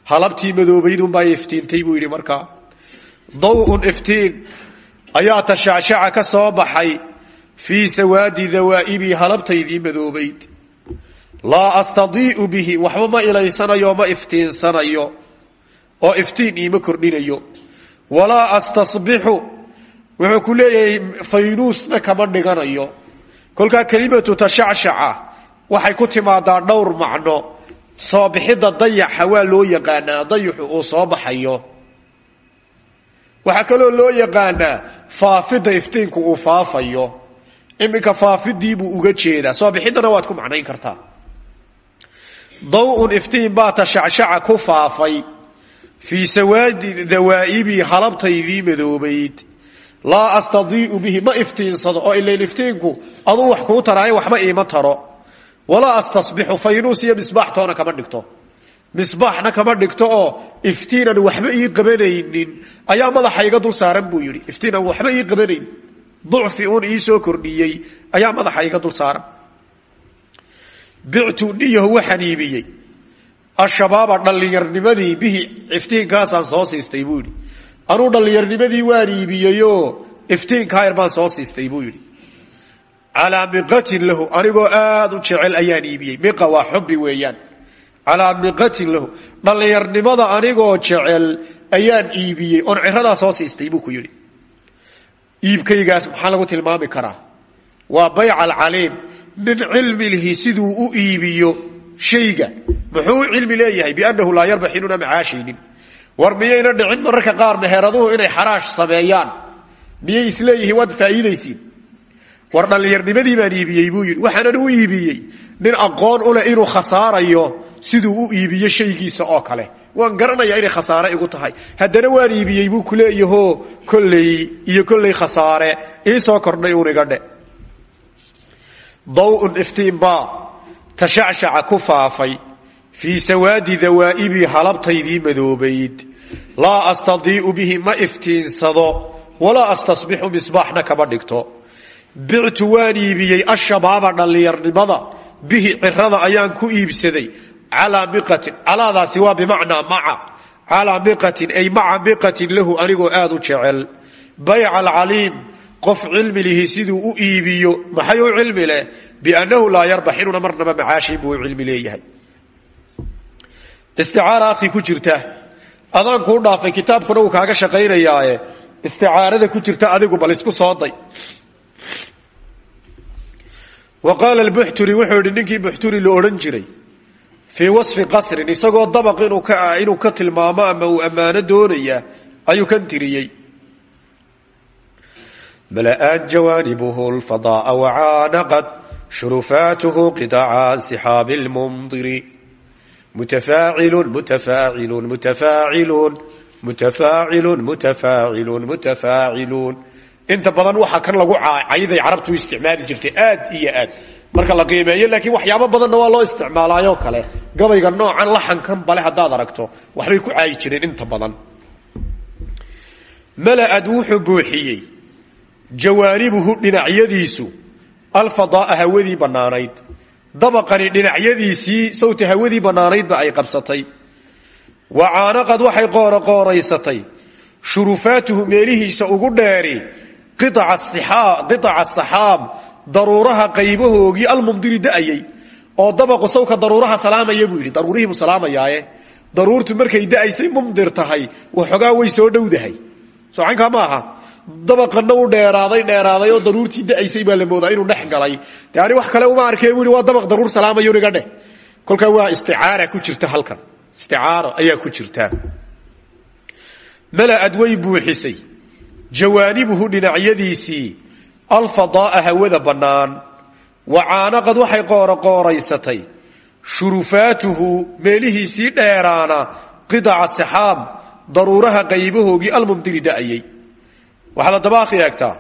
Halabtii madoobaydunbaa iftiintay buu markaa dawun iftiin ayaa tashacashaca ka soo baxay fii sawaadi dawaa'ibii halabtaydii madoobayd. Laa astadii'u bihi waxba ma ilaysanayo ma iftiinsanayo oo iftiin iima kordhinayo. Walaa astasbixu wuxuu ku leeyahay faynuusna kama dhiganayo. Kolkaa kelimatu tashacashaca waxay ku timaadaa dhowr macno. Soo bixidda dayaxa waa loo yaqaanaa dayaxu uu soo baxayo waxaa kaloo loo yaqaanaa faafidda iftiinku uu faafayo. Iminka faafidiibuu uga jeedaa soo bixiddana waad ku macnayn kartaa. Daw-un iftiin baa tashacashaca ku faafay. Fii sawaadi dawaa'ibii halabtaydii madoobayd. Laa astadii'u bihi ma iftiinsado. Oo ilayn iftiinku aduu wax kuu taraayo waxba iima taro. Walaa astasbixu faynuus iyo kama dhigto. Misbaaxna kama dhigto oo iftiinan waxba ii qabanaynin. Ayaa madaxa iga dul saaran buu yidhi iftiinan waxba ii qabanayn ducfi uun iisoo kordhiyey. Ayaa madaxa dul saaran. Bictu niyahu waxaan iibiyey. Ashabaaba dhallinyarnimadii bihi iftiinkaasaan soo siistay buu yidhi. Anuu dhallinyarnimadii waan iibiyeyoo iftiinkaa baan soo siistay buu yidhi. Calaa miqatin lahu anigoo aad u jecel ayaan iibiyey. Miqa waa xubi weeyaan calaa miqatin lahu. Dhallinyarnimada anigoo jecel ayaan iibiyey. Oon ciradaa soo siistay buu ku yidhi. Iibkaygaas maxaa lagu tilmaami karaa. Waa bayc alcaliim nin cilmi lihi siduu u iibiyo shayga. Muxuu cilmi leeyahay? Biannahu laa yarbax inuuna macaashaynin. War dhicin? Mararka qaar meheeraduhu inay xaraash sameeyaan. Miyay isleeyihiin waad faa'iidaysiin. War dhallinyarnimadii baan iibiyey buu yidhi. Waxaanan u iibiyey. Nin aqoon u leh inuu khasaarayo siduu u iibiyo shaygiisa oo kale. Waan garanayaa inay khasaare igu tahay. Haddana waan iibiyey buu ku leeyaho kolley iyo kolley khasaare iisoo kordhay uniga dhe. Dawn iftiin baa tashacshaca ku faafay. Fii sawaadi dawaa'ibii halabtaydii madoobayd. Laa astadii'u bihi ma iftiinsado. Walaa astasbixu misbaaxna kama dhigto. Bictu waan iibiyey ashabaaba dhallinyarnimada. Bihi cirada ayaan ku iibsaday calaa miqatin calaadaasi waa bimacnaa maca. Calaa miqatin ay maca miqatin lahu anigoo aad u jecel. Bayca alcaliim qof cilmi lihi siduu u iibiyo maxay u cilmi leh? Biannahu laa yarbax inuuna marnaba macaashin buu cilmi leeyahay. Isticaara akhi ku jirta. Adaan kuu dhaafay kitaabkuna uu kaaga shaqaynayaaye. Isticaarada ku jirta adigu bal isku soo day. Wa qaala buxturi wuxuu jiray fii wasfi qasrin isagoo dabaq inuu ka tilmaamo ama uu ammaano doonaya ayuu kan tiriyey. Mala'aan jawaanibuhu lfadaaa wacaanaqad shurufaatuhu qidaaca sixaabi lmundiri mutafaacilun mutafaacilun mutafaaciluun mutafaaciluun mutafaaciluun mutafaaciluun inta badan waxa kan lagu cayday carabtu isticmaali jirtay aad iyo aad. Marka la qiimeeyo laakiin waxyaabo badanna waa loo isticmaalaayoo kale. Gabayga noocan laxankan bale haddaad aragto waxbay ku caayi jireen inta badan. Mala'ad wuxuu buuxiyey jawaanibuhu dhinacyadiisu alfadaaa hawadii bannaanayd. Dabaqani dhinacyadiisii sawta hawadii bannaanaydba ay qabsatay. Wa caanaqad waxay qooroqooraysatay shurufaatuhu meelihiisa ugu dheeri qiaca saxaab daruuraha qaybahoogii almumdiri da'ayay oo dabaqu sawka daruuraha salaamaya buu yidhi daruurihiibuu salaamayaaye daruurtu markay da'aysay mumdir tahay waxoogaa way soo dhowdahay. Socankaa ma aha. Dabaqana u dheeraaday dheeraaday oo daruurtii da'aysay baa la moodaa inuu dhex galay. De wax kale uma arkay buu waa dabaq daruur salaamayo niga dheh. Kolkaa waa isticaara ku jirta halkan. Isticaaro ayaa ku jirta. Mala'ad way buuxisay jawaanibuhu dhinacyadiisii alfadaaa hawada bannaan wa caanaqad waxay qooroqooraysatay shurufaatuhu meelihiisii dheeraana qidaca saxaab daruuraha qaybahoogii almumdiri da'ayay. Waxaad haddaba akhi eegtaa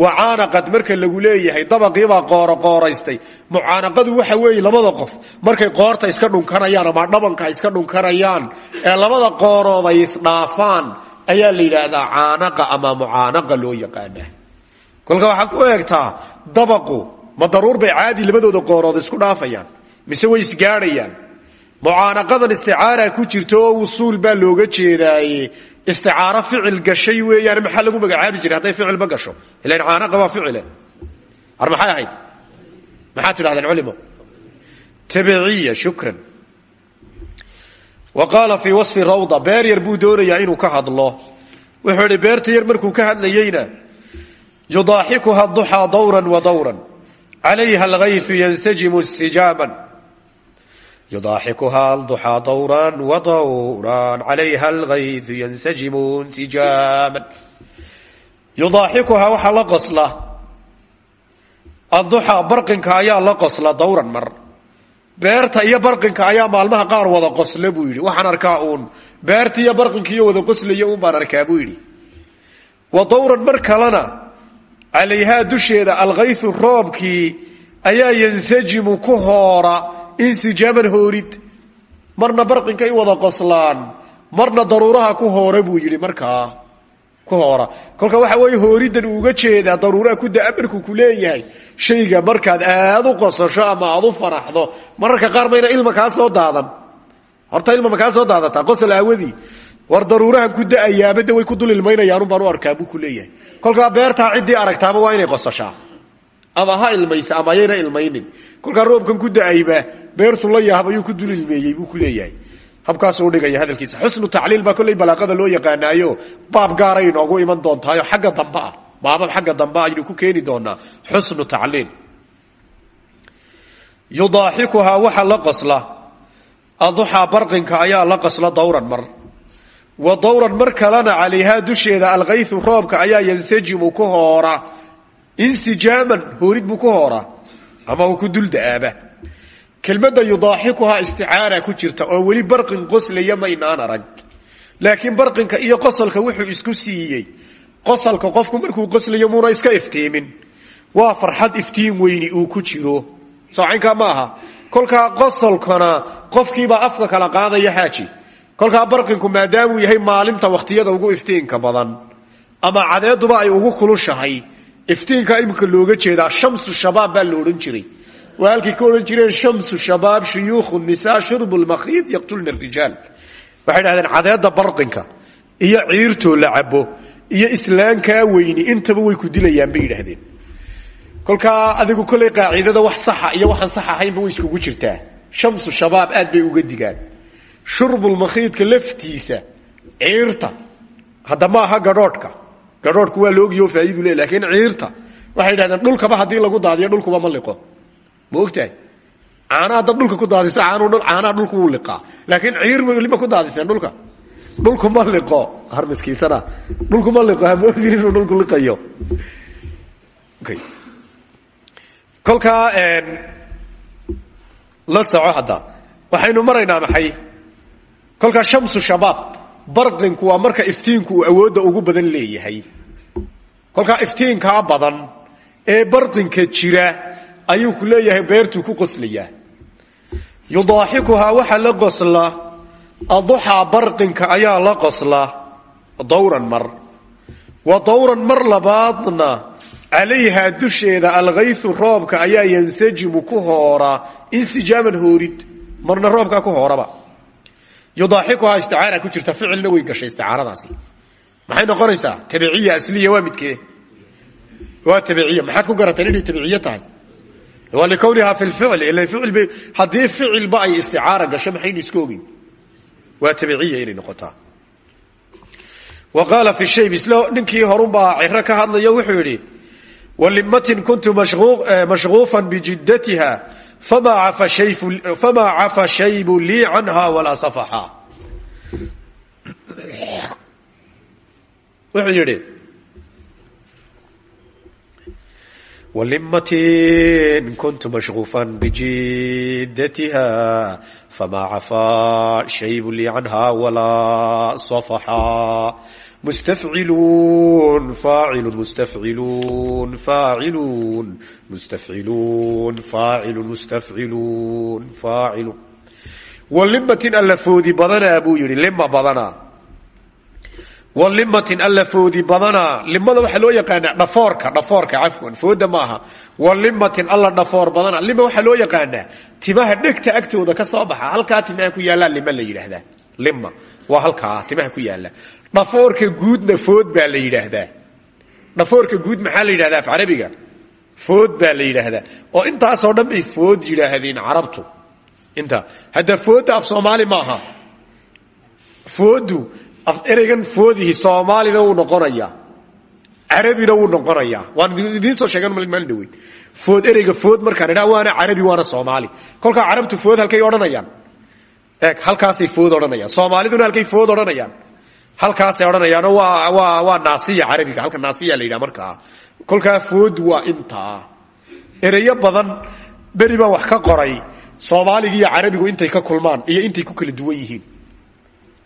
wacaanaqad marka lagu leeyahay dabaqiibaa qooroqooraystay mucaanaqadu waxa weeye labada qof markay qoorta iska dhunkanayaan ama dhabanka iska dhunkanayaan ee labada qoorood ay isdhaafaan ayaa la yidhaahdaa caanaqa ama mucaanaqa loo yaqaanaa. Kolka waxaad u eegtaa dabaqu ma daruur bay caadi labadooda qoorood isku dhaafayaan mise way isgaadhayaan. Mucaanaqadan isticaara ku jirta oo wusuul baa looga jeedaaye isticaaro ficil gashay weeyaan maxaa lagu magacaabi jiray? Hadday ficilba gasho. Ilan caanaqa waa ficile. Ar maxay ahayd? Maxaad tidhahdeen culimo? Tabiciya shukran wa qaala fii wasfi rawda beer yar buu doonayaa inuu ka hadlo. Wuxuu idhi beerta yar markuu ka hadlayeyna yudaaxikuha duxaa dawran wa dawran calayha algayfu yansajimu istijaaban yudaaxikuha alduxaa dawran wa dawran calayha algayfu yansajimu insijaaban yudaaxikuhaa waxaa la qosla. Adduxaa barqinka ayaa la qosla dawran mar beerta iyo barqinka ayaa maalmaha qaar wada qosla buu yidhi. Waxaan arkaa uun beerta iyo barqinkiiyo wada qoslaya un baan arkaa buu yidhi. Wa dawran mar kalena calayhaa dusheeda alkaysu roobkii ayaa yansajimu ku hoora insijaaman hoorid. Marna barqinkay wada qoslaan marna daruuraha ku hoora buu yidhi markaa ku hoora waxa weeye hooridan uuga jeedaa daruuraha ku daa markuu ku leeyahay shayga markaad aad u qosasho ama aad u faraxdo mararka qaar mayna ilma kaa soo daadan. Horta ilma ma soo daadataa qosol aawadii war daruurahan ku da'ayaaba de way ku dul ilmaynayaanun baan u arkaa buu ku leeyahay. Kolkaa beertaa ciddii aragtaaba waa inay qosashaa. Ama ha ilmaysa ama ayayna ilmaynin. Kolkaa roobkan ku da'ayba beertu la yahabayuu ku dul ilmeeyey ku leeyahay habkaasuu dhigaya hadalkiisa. Xusnu tacliil baa kolley balaaqada loo yaqaanaayo. Baab gaaray inoogu iman doontaayo. Xagga dambe ah. Xagga dambe aynu ku keeni doonaa. Xusnu tacliil. Yudaaxikuhaa waxa la qosla aduxaa barqinka ayaa la qosla dawran mar. Wa dawran mar kalena calayhaa dusheeda alkaysu roobka ayaa yansajimu ku hoora. Insijaaman hoorid buu ku hoora ama ku dulda'aaba kelmadda yudaaxikuhaa isticaara ku jirta oo weli barqin qoslaya maynaan arag. Laakiin barqinka iyo qosolka wuxuu isku siiyey. Qosolka qofku markuu qoslayo muuna iska iftiimin. Waa farxad iftiin weyni uu ku jiro. Soocaynkaa ma aha. Kolkaa qosolkana qofkiibaa afka kala qaadaya xaaji. Kolkaa barqinku maadaamuu yahay maalinta wakhtiyada ugu iftiinka badan. Ama cadeeduba ay ugu kulushahay. Iftiinka imika looga jeedaa shamsu shabaab baa la jiray waa halkay ka odhan jireen shamsu shabaab shuyuukhu nisaa shurbu lmakhiid yaqtulna rijaal. Waxay dhahdeen cadeedda barqinka iyo ciirtoo la cabo iyo islaankaa weyni intaba way ku dilayaan bay yidhaahdeen. Kolkaa adigu kolley qaacidada wax saxa iyo waxaan sax ahaynba way iskugu jirtaa. Shamsu shabaab aad bay uga digaan. Shurbulmakhiidka laftiisa ciirta. Hadda ma aha gadhoodhka gadhoodhku waa la ogyaho faa'idu le lakiin ciirta. Waxay yidhahdeen dhulkaba haddii lagu daadiyo ma ogtahay caanaha dad dhulka ku daadisa caanaha dhulku wuu liqaa. Laakiin ciir lima ku daadiseen dhulka. Dhulku ma liqo har miskiisana dhulku ma liqo hama ogin inuu dhulku liqayo. Kolkaa la soco hadda. Waxaynu maraynaa maxay? Kolkaa shamsu shabaab barqinku waa marka iftiinku uu awoodda ugu badan leeyahay. Kolkaa iftiinkaa badan ee barqinka jira ayuu ku leeyahay beertuu ku qoslayaa. Yudaaxikuhaa waxa la qosla aduxaa barqinka ayaa la qosla dawran mar. Wa dawran mar labaadna calayhaa dusheeda alkaysu roobka ayaa yansajimu ku hoora insijaaman hoorid marna roobkaa ku hooraba. Yudaaxikuhaa isticaara ku jirta ficilna way gashay isticaaradaasi. Maxay noqonaysaa? Tabiciya asliya waa midkee? Waa tabiciya maxaad ku garateen inay tabiciye tahay waa likownihaa fi ficil haddii ficilba ay isticaara gasho maxayna iska ogeyn waa tabiciya inay noqotaa wa qaala fi shayb isla ninkii horunbaa ciro ka hadlayo wuxuu yidhi walimatin kuntu mashquufan bijiddatiha famaa cafa shaybu lii canha walaa safaxa. Wuxuu yidhi kuntu mashquufan bijiddatiha famaa cafaa shaybu lii canha walaa safaxa mustafciluun faacilun mustafciluun faacilun mustafciluun faacilun mustafciluun faacilun walimatin alla foodi badanaa buu yidhi lima badanaa walimatin alla foodi badanaa limada waxaa loo yaqaanaa dhafoorka dhafoorka cafwan fooda maaha. Walimatin alla dhafoor badanaa lima waxaa loo yaqaanaa timaha dhegta agtooda ka soo baxa. Halkaa timaha ku yaallaa lima la yidhaahdaa. Lima waa halkaa timaha ku yaalla. Dhafoorka guudna food baa la yidhaahdaa. Dhafoorka guud maxaa la yidhahdaa af carabiga? Food baa la yidhaahdaa. Oo intaasoo dhan bay food yidhaahdeen carabtu. Inta hadda foodda af soomaali maaha. Foodu ereygan foodihi soomaalina wuu noqonayaa carabina wuu noqonayaa waan idiin soo sheegan maalin dhaweyn food ereyga food markaan idhaa waana carabi waana soomaali. Kolkaa carabtu food halkay odhanayaan. Eeg halkaasay food odhanayaan. Soomaaliduna halkay food odhanayaan. Halkaasay odhanayaano waa waa waa naasiya carabiga halka naasiya la yidhaha markaa. Kolkaa food waa intaa. Ereyo badan beri wax ka qoray. Soomaaliga iyo carabigu intay ka kulmaan iyo intay ku kala duwan yihiin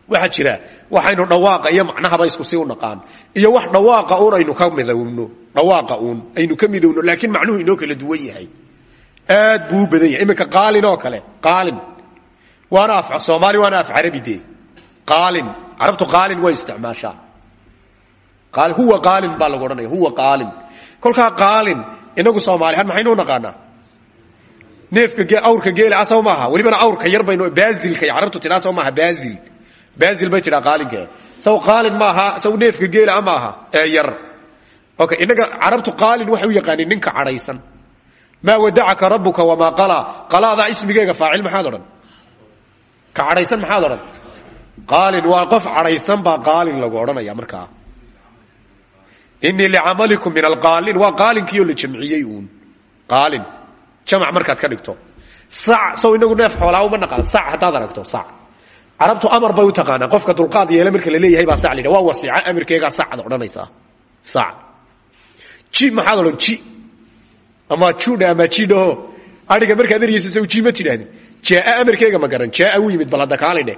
waxaa jira waxaynu dhawaaqa iyo macnahaba isku si u naqaan iyo wax dhawaaqa uun aynu ka midowno dhawaaqa uun aynu ka midowno laakiin macnuhu inoo kala duwan yahay. Aad buu badan yahay iminka qaalin oo kale qaalin. Waana af soomaali waana af carabi dee. Qaalin carabtu qaalin way isticmaashaa. Huwa qaalin baa lagu odhanaya huwa qaalin. Kolkaa qaalin inagu soomaalihaan maxaynu naqaanaa? Neefka awrka geela asaw maaha. Welibana awrka yar baynu baazilka carabtu saw maaha baazil baazil bay tidhaa qaalinka. Saw qaalin maaha saw neefka geela maaha ee yar. Okay inaga carabtu qaalin waxay u yaqaaniin ninka cadhaysan. Maa wadacaka rabuka wamaa qalaa qalaadaa ismigeega faacil maxaad odhan? Ka cadhaysan maxaad odhan? Qaalin waa qof cadhaysan baa qaalin lagu odhanaya markaa inii licamalikum min alqaalin. Waa qaalinkiioo la jamciyey uun. Qaalin. Jamac markaad ka dhigto. Sac saw inagu neef xoolaa uma naqaan. Sac haddaad aragto sac carabtu amar bay u taqaanaa qofka dulqaad yeele marka la leeyahay baa yidhaha waa wasiica amirkeegaa sacad odhanaysaa sac ji maxaad odhan ji ama judha ama jidhaho adhiga markaad eryaysa saw ji ma tidhahdin jaaa amarkeega ma garan. Jaaa u yimid bal hadda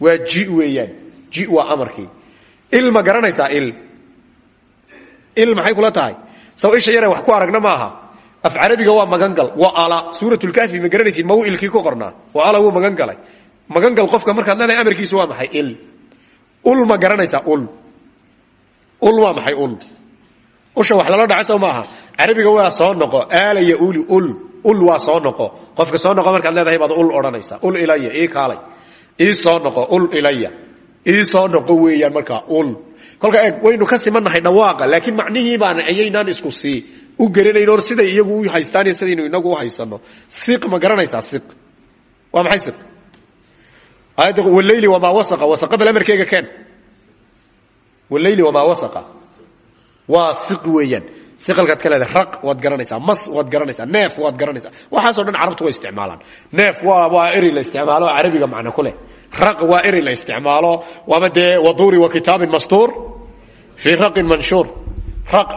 waa ji weeyaan. Ji waa amarkii. Il ma garanaysaa il. Il maxay kula tahay? Saw isha yare wax ku aragna maaha af carabiga waa magangal. Waa ala. Suuratulkaafi ma garanaysid ma u ilkii ku qornaa. Waa ala wuu magan magangal qofka markaad leedahay amarkiisu waa maxay? Il ul ma garanaysaa ul. Ul waa maxay ul? Usha wax lala dhaca sow maaha. Carabiga waa soo noqo. Aalaya uli ul. Ul waa soo noqo. Qofka soo noqo markaad leedahay baad ul odhanaysaa. Ul ilaya ii kaalay. Ii soo noqo ul ilaya. Ii soo noqo weeyaan markaa ul. Kolka eeg waynu ka simannahay dhawaaqa laakiin macnihii baan ayaynaan isku sii. U garanayno siday iyagu u haystaan iyo sidaynu inagu u haysano. Siq ma garanaysaa siq. Waa maxay siq wamaa wasaqa wasaqada amarkeega keen. Waleyli wamaa wasaqa. Waa siq weeyaan. Siqalkaad ka leedahay raq waad garanaysaa. Mas waad garanaysaa. Neef waad garanaysaa. Waxaasoo dhan carabtu way isticmaalaan. Neef waa waa eri la isticmaalo carabiga macno ku leh. Raq waa eri la isticmaalo. Waaba dee waduuri wa kitaabin mastuur? Fii raqin manshuur.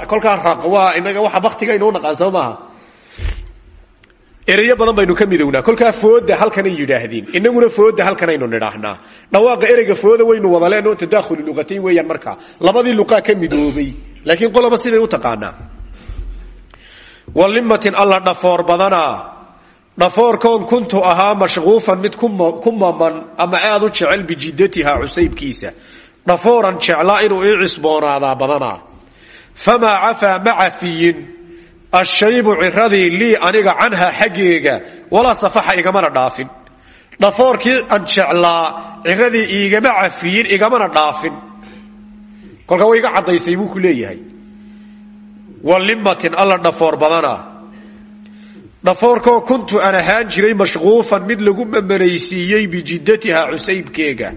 Kolkaa raq waa inaga waxa baktigaynu u naqaan soo maaha ereyo badan baynu ka midownaa. Kolkaa fooda halkanay yidhaahdeen. Inaguna fooda halkanaynu nidhaahnaa. Dhawaaqa ereyga fooda waynu wada leenoo tadaakhulu luqatayn weeyaan markaa labadii luqaa ka midoobay. Laakiin qoloba sibay u taqaanaa. Walimatin alla dhafoor badanaa dhafoorkoon kuntu ahaa mashquufan mid ku ama aad u jecel bijiddatihaa cusaybkiisa. Dhafooran jeclaa inuu ii cisboonaadaa badanaa famaa cafaa ma ashaybu ciradii lii aniga canhaa xaggeega walaa safaxa igamana dhaafin dhafoorkii aan jeclaa ciradii iigama cafiyin igamana dhaafin kolka way iga caddaysay buu ku leeyahay walimatin alla dhafoor badana dhafoorkoo kuntu aan ahaan jiray mashquufan mid lagu mamanaysiiyey bijiddatihaa cusaybkeega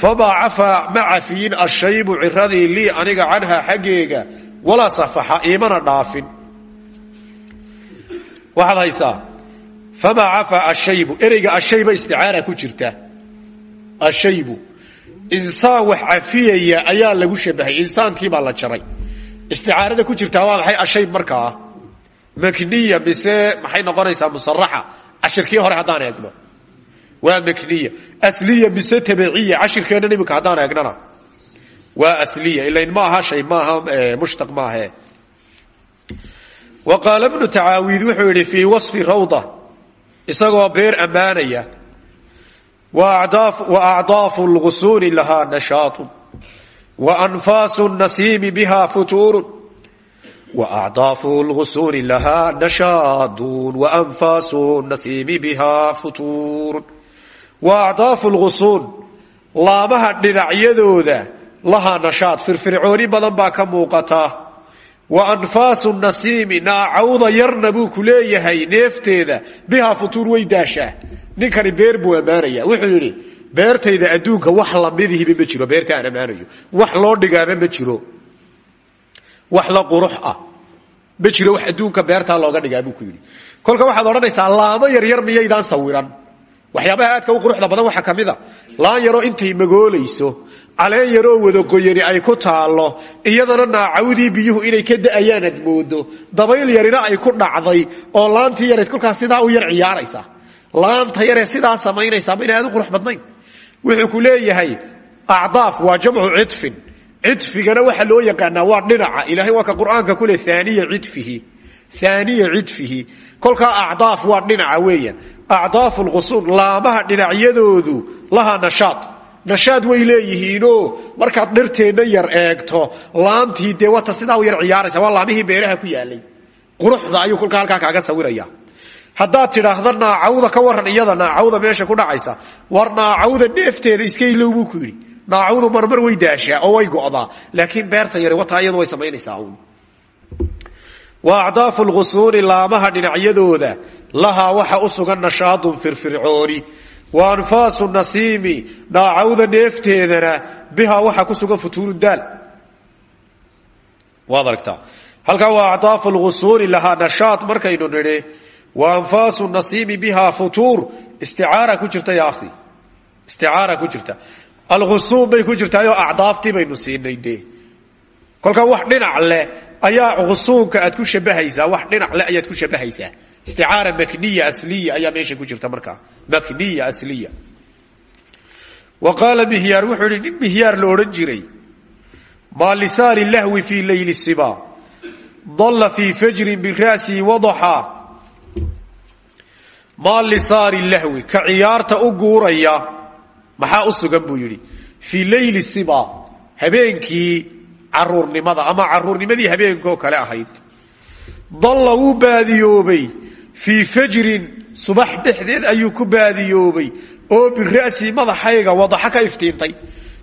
famaa cafaa ma cafiyin ashaybu ciradii lii aniga canhaa xaggeega walaa safaxa iimana dhaafin. Waxaad haysaa famaa cafaa ashaybu ereyga ashayba isticaara ku jirta. Ashaybu insaan wax cafiyaya ayaa lagu shabahay insaankiibaa la jaray. Isticaarada ku jirtaa waa maxay ashayb markaa? Makniya mise maxay noqonaysaa musaraxa cashirkii hore haddaan eegno. Waa makniya. Asliya mise tabiciya cashirkeennan imika haddaan eegnana waa asliya ilain ma aha shay maaha mushtaq maahe wa qaala bnu tacaawiid wuxuu yidhi fii wasfi rawda. Isagoo beer ammaanaya. Wa acdaafu lgusuuni lahaa nashaatu wanfaasu nasiimi biha futuurun waacdaafu lgusuuni lahaa nashaadun waanfaasu nasiimi biha futuurun wa acdaafu lgusuun laamaha dhinacyadooda lahaa nashaad firfircooni badan baa ka muuqata. Wa anfaasu nasiimi naacawda yarna buu ku leeyahay neefteeda bihaa futuur way daashaa. Ninkani beer buu ammaanaya wuxuu yidhi beertayda adduunka wax lamidihiba ma jiro beerta aan ammaanayo. Wax loo dhigaaba ma jiro. Wax la qurux ah ma jiro. Wax adduunka beertaa looga dhigaa buu ku yidhi. Kolka waxaad odhanaysaa laamo yaryar miyaydaan sawiran waxyaabaha aadka u quruxda badan waxaa ka mid a. Laan yaroo intay magoolayso caleen yaroo wadagoyani ay ku taallo iyadana naacawdii biyuhu inay ka da'ayaan ad moodo dabayl yarina ay ku dhacday oo laantii yarayd kolkaas sidaa u yar ciyaaraysa. Laanta yaree sidaa samaynaysaa ma qurux badnayn. Wuxuu ku leeyahay acdaaf waa jamcu cidfin. Cidfigana waxa loo yaqaanaa waa dhinaca. Ilahay waa ka qur'aanka kule aaniya cidfihi aaniya cidfihi. Kolkaa acdaaf waa dhinaca weeyaan acdaafu lqusuur laamaha dhinacyadoodu lahaa nashaad. Nashaad way leeyihiinoo markaad dhirteenna yar eegto laantii dee wata sidaa u yar ciyaaraysa waa laamihii beeraha ku yaalay quruxda ayuu kolkaa halkaa kaaga sawiraya. Haddaad tidhaahda naacawda ka waran iyada naacawda meesha ku dhacaysa war naacawda neefteeda iska ilow ku yidhi naacawdu marmar way daashaa oo way go'daa. Laakiin beerta yari iyadu way samaynaysaa wa acdaafu lgusuuni laamaha dhinacyadooda. Lahaa waxa u sugan nashaadun firfircooni. Wa anfaasu nasiimi naacawda neefteedana bihaa waxa ku sugan futuuru daal. Waad aragtaa. Halkaa waa acdaafu lgusuuni lahaa nashaad markaynu nidhi wa anfaasu nasiimi biha futuur. Isticaara ku jirta ya akhi. Isticaara ku jirta. Algusuum bay ku jirtaayoo acdaaftii baynu siinay dee kolkaa wax dhinac leh ayaa gusuumka aad ku shabahaysaa wax dhinac leh ayaad ku shabahaysaa. Isticaara makniya asliya ayaa meesha ku jirta markaa makniya asliya. Wa qaala wuxuu ihi nin mihyaar la jiray maa lahwi fii leyli siba dalla fii fajrin bira'sihi wadaxa. Maa lisaani lahwi ka ciyaarta u guuraya. Maxaa u buu yidhi fii leyli siba habeenkii caruurnimada ama caruurnimadii habeenkoo kale ahayd. Dalla wuu baadiyoobay. Fii fajrin subax dhexdeed ayuu ku baadiyoobay. Oo bira'sii madaxayga wadaxa ka iftiintay.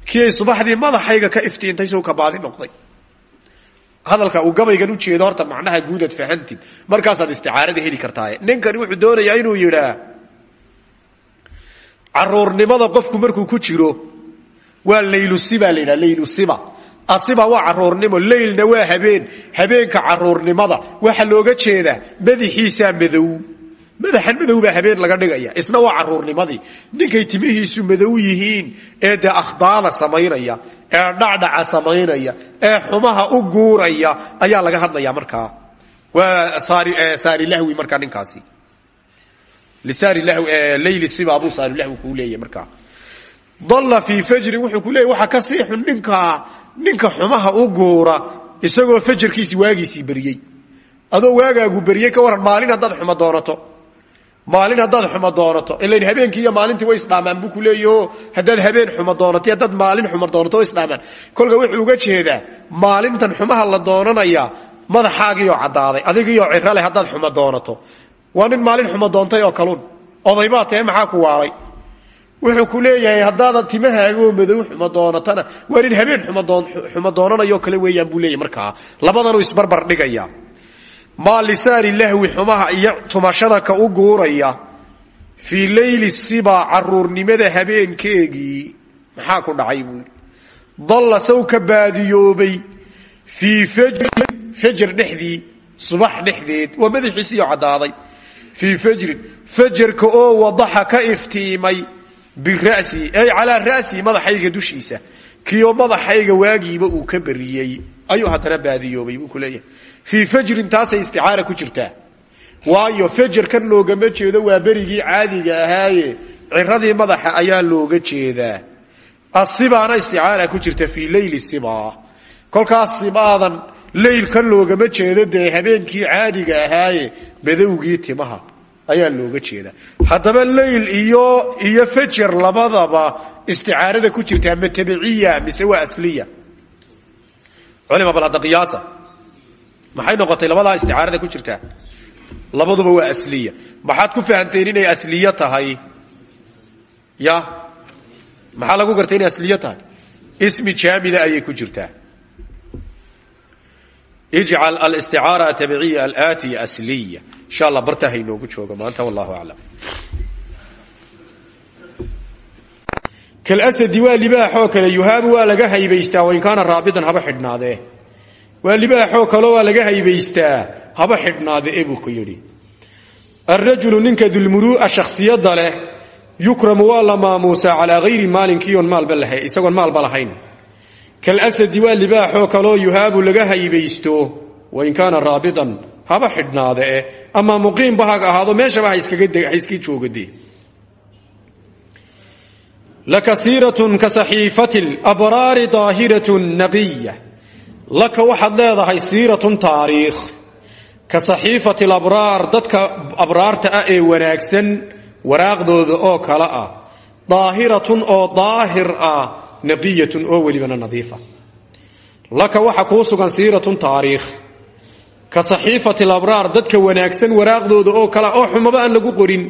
Kii ay subaxdii madaxayga ka iftiintay suu ka baadi noqday. Hadalka uu gabaygan u jeedo horta macnaha guudad fahantid markaasaad isticaarada heli kartaaye. Ninkani wuxuu doonayaa inuu yidhaa caruurnimada qofku markuu ku jiro waa laylusiba la yidhaha laylusiba asiba waa caruurnimo leylna waa habeen. Habeenka caruurnimada waxaa looga jeedaa madaxiisaa madow. Madaxan madow baa habeen laga dhigaya isna waa caruurnimadii. Ninkay timihiisu madow yihiin ee dee akhdaada samaynaya ee dhacdhaca samaynaya ee xumaha u guuraya ayaa laga hadlaya markaa waa saarilahwi markaa ninkaasi. Leyli siba buu saarilahwi kuu leeyahy markaa dalla fii fajrin wuxuu ku leeyay waxa ka sii xun ninkaa ninka xumaha u guura isagoo fajarkiisi waagiisii beriyey adoo waagaagu beriyey ka waran maalin haddaad xuma doonato maalin haddaad xuma doonato ilan habeenkii maalintii way isdhaamaan buu ku leeyaho haddaad habeen xuma doonato haddaad maalin xuma doonato way isdhaamaan. Kolka wuxuu uga jeedaa maalintan xumaha la doonanaya madaxaagiioo caddaaday adigiioo ciro leh haddaad xuma doonato waa nin maalin xuma doontay oo kalun. Odaybaa maxaa ku waalay wuxuu ku leeyahay haddaada timahaagoo madow xuma doonatana waa nin habeen xuma doonanayo kale weeyaan buu leeyahy markaa. Labadanuu isbarbar dhigaya. Maa lisaani lahwi xumaha iyo tumashada ka u guuraya fii leyli siba caruurnimada habeenkeegii. Maxaa ku dhacay buu dalla saw ka baadiyoobay fii fajar dhexdii subax dhexdeed waa madaxiisiyo caddaaday. Fii fajrin fajarka oo wadaxa ka iftiimay birasi ay calaa ra'sii madaxayga dushiisa. Kiyo madaxayga waagiiba uu ka beriyey ayuu haddana baadiyoobay buu ku leeyahay. Fii fajrin taasay isticaara ku jirtaa. Waayo fajarkan loogama jeedo waa berigii caadiga ahaaye. Ciradii madaxa ayaa looga jeedaa asibaana isticaara ku jirta fii leyli siba kolkaas sibaadan leylkan loogama jeedo dee habeenkii caadiga ahaaye badowgii timaha ayaa looga jeeda. Haddaba leyl iyo iyo fajar labadaba isticaarada ku jirtaa ma tabiciya mise waa asliya. Culima bal hadda qiyaasa. Maxay noqotay labadaa isticaarada ku jirtaa labaduba waa asliya. Maxaad ku fahamteen inay asliyo tahay? Ya? Maxaa lagu gartay inay asliyo tahay? Ismi jaamida ayay ku jirtaa. Ijcal alisticaara atabiciya alaatiya asliya insha allah bartaa haynoogu joogo maanta wallahu aclam kalasadi waa libaaxoo kale yuhaabu waa laga haybaystaa wain kaana raabidan haba xidhnaadee waa libaaxoo kale waa laga haybaystaa haba xidhnaade e buu ku yidhi. Alrajulu ninka dulmuruu'a leh yukramu waa la maamuusaa calaa hayri maalinkiion maalba laha isagoon maalba lahayn. Kalasadi waa libaaxoo kaleo yuhaabu laga haybaysto wain kaana raabidan haba xidhnaade eh ama muqiimba ha ahaado meeshaba ha iska joogade laka siiratun ka saxiifati labraari daahiratun laka waxaad leedahay siiratun taariikh. Ka saxiifati dadka abraarta ah ee wanaagsan waraaqdooda oo kale ah. Daahiratun oo daahir ah naqiyatun oo welibana nadiifa. Laka waxa kuu sugan siiratun taariikh ka saxiifati labraar dadka wanaagsan waraaqdooda oo kale oo xumaba aan lagu qorin.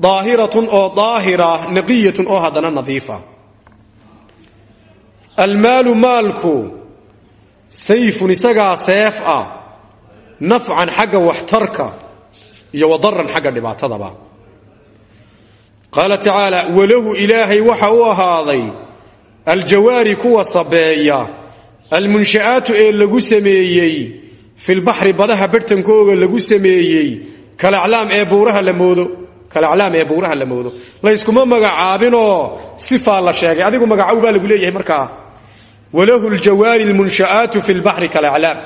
Daahiratun oo daahira naqiyatun oo haddana nadiifa. Almaalu maalku sayfun isagaa seef ah. Nafcan xagga waxtarka iyo wadaran xagga dhibaatadaba. Qaala tacaala walahu ilaahay waxa u ahaaday aljawaari kuwa sabeeya almunsha'aatu ee lagu sameeyey filbaxri badaha barhtankooga lagu sameeyey kalaclaam ee buuraha la moodo. Kalaclaam ee buuraha la moodo. Layskuma magacaabinoo sifaa la sheegay. Adigu magacow baa lagu leeyahay markaa. Walahu ljawaari lmunsha'aatu fi lbaxri kalaclaam.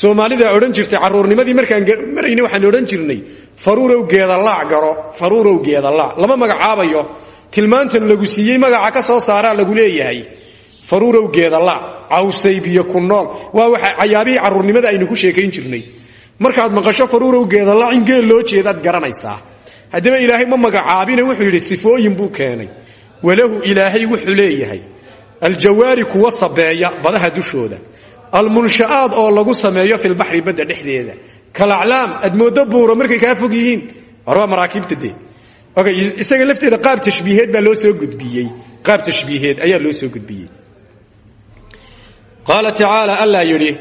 Soomaalidaa odhan jirtay caruurnimadii markaan marayna waxaan odhan jirnay faruurow geedalaac garo faruurow geedalaac lama magacaabayo tilmaantan lagu siiyey magaca ka soo saaraa lagu leeyahay faruurow geedalaac cawsaybiyo ku nool. Waa waxa cayaabihii caruurnimada aynu ku sheekayn jirnay. Markaad maqasho faruurow geedalaac in geel loo jeedaad garanaysaa. Haddaba ilaahay ma magacaabine wuxuu yidhi sifooyin buu keenay. Walahu ilaahay wuxuu leeyahay aljawaari kuwa sabeeya badaha dushooda. Almunsha'aad oo lagu sameeyo filbaxri badda dhexdeeda. Kalaclaam aad mooddo buuro markay kaa fog yihiin. War waa maraakiibta dee. Isaga lafteeda qaab tashbiiheed baa loo soo gudbiyey. Qaab tashbiiheed ayaa loo soo gudbiyey qaala tacaala allaa yidhi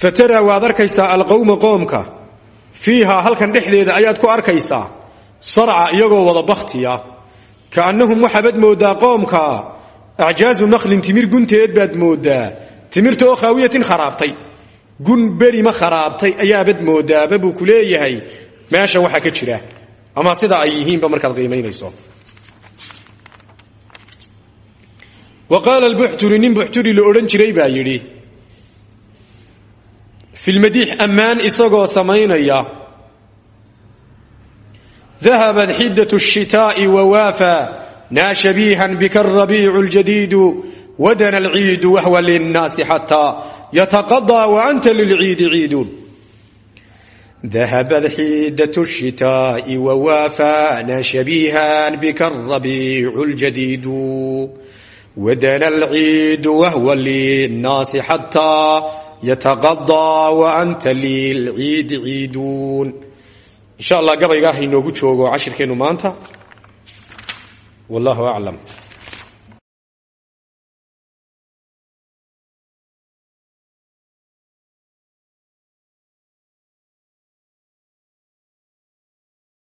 fataraa waad arkaysaa alqowma qoomka. Fiihaa halkan dhexdeeda ayaad ku arkaysaa. Sarca iyagoo wada bakhtiya. Kaannahum waxaabad mooddaa qoomka. Acjaazu nakhlin timir gunteed baad mooddaa timirta oo khaawiyatin kharaabtay. Gun berima kharaabtay ayaabad moodaaba buu ku leeyahay. Meesha waxa ka jira. Ama sida ay yihiinba markaad qiimaynayso wa qaala albuxturi nin buxturi la odhan jiray baa yidhi filmadiix ammaan isagoo samaynaya dahabat xiddat shitaa'i wawaafa naa shabiihan bika rabiicu ljadiidu wadana alciidu wahwa linnaasi xataa yataqadaa wa anta lilciidi ciidun dahabad xiidat shitaai wawaafaana shabiihan bika rabiicu ljadiidu wadana alciidu wahwa linnaasi xataa yataqadaa wa anta lilciidi ciidun insha allah gabaygaa hainoogu joogo cashirkeennu maanta wallahu aclam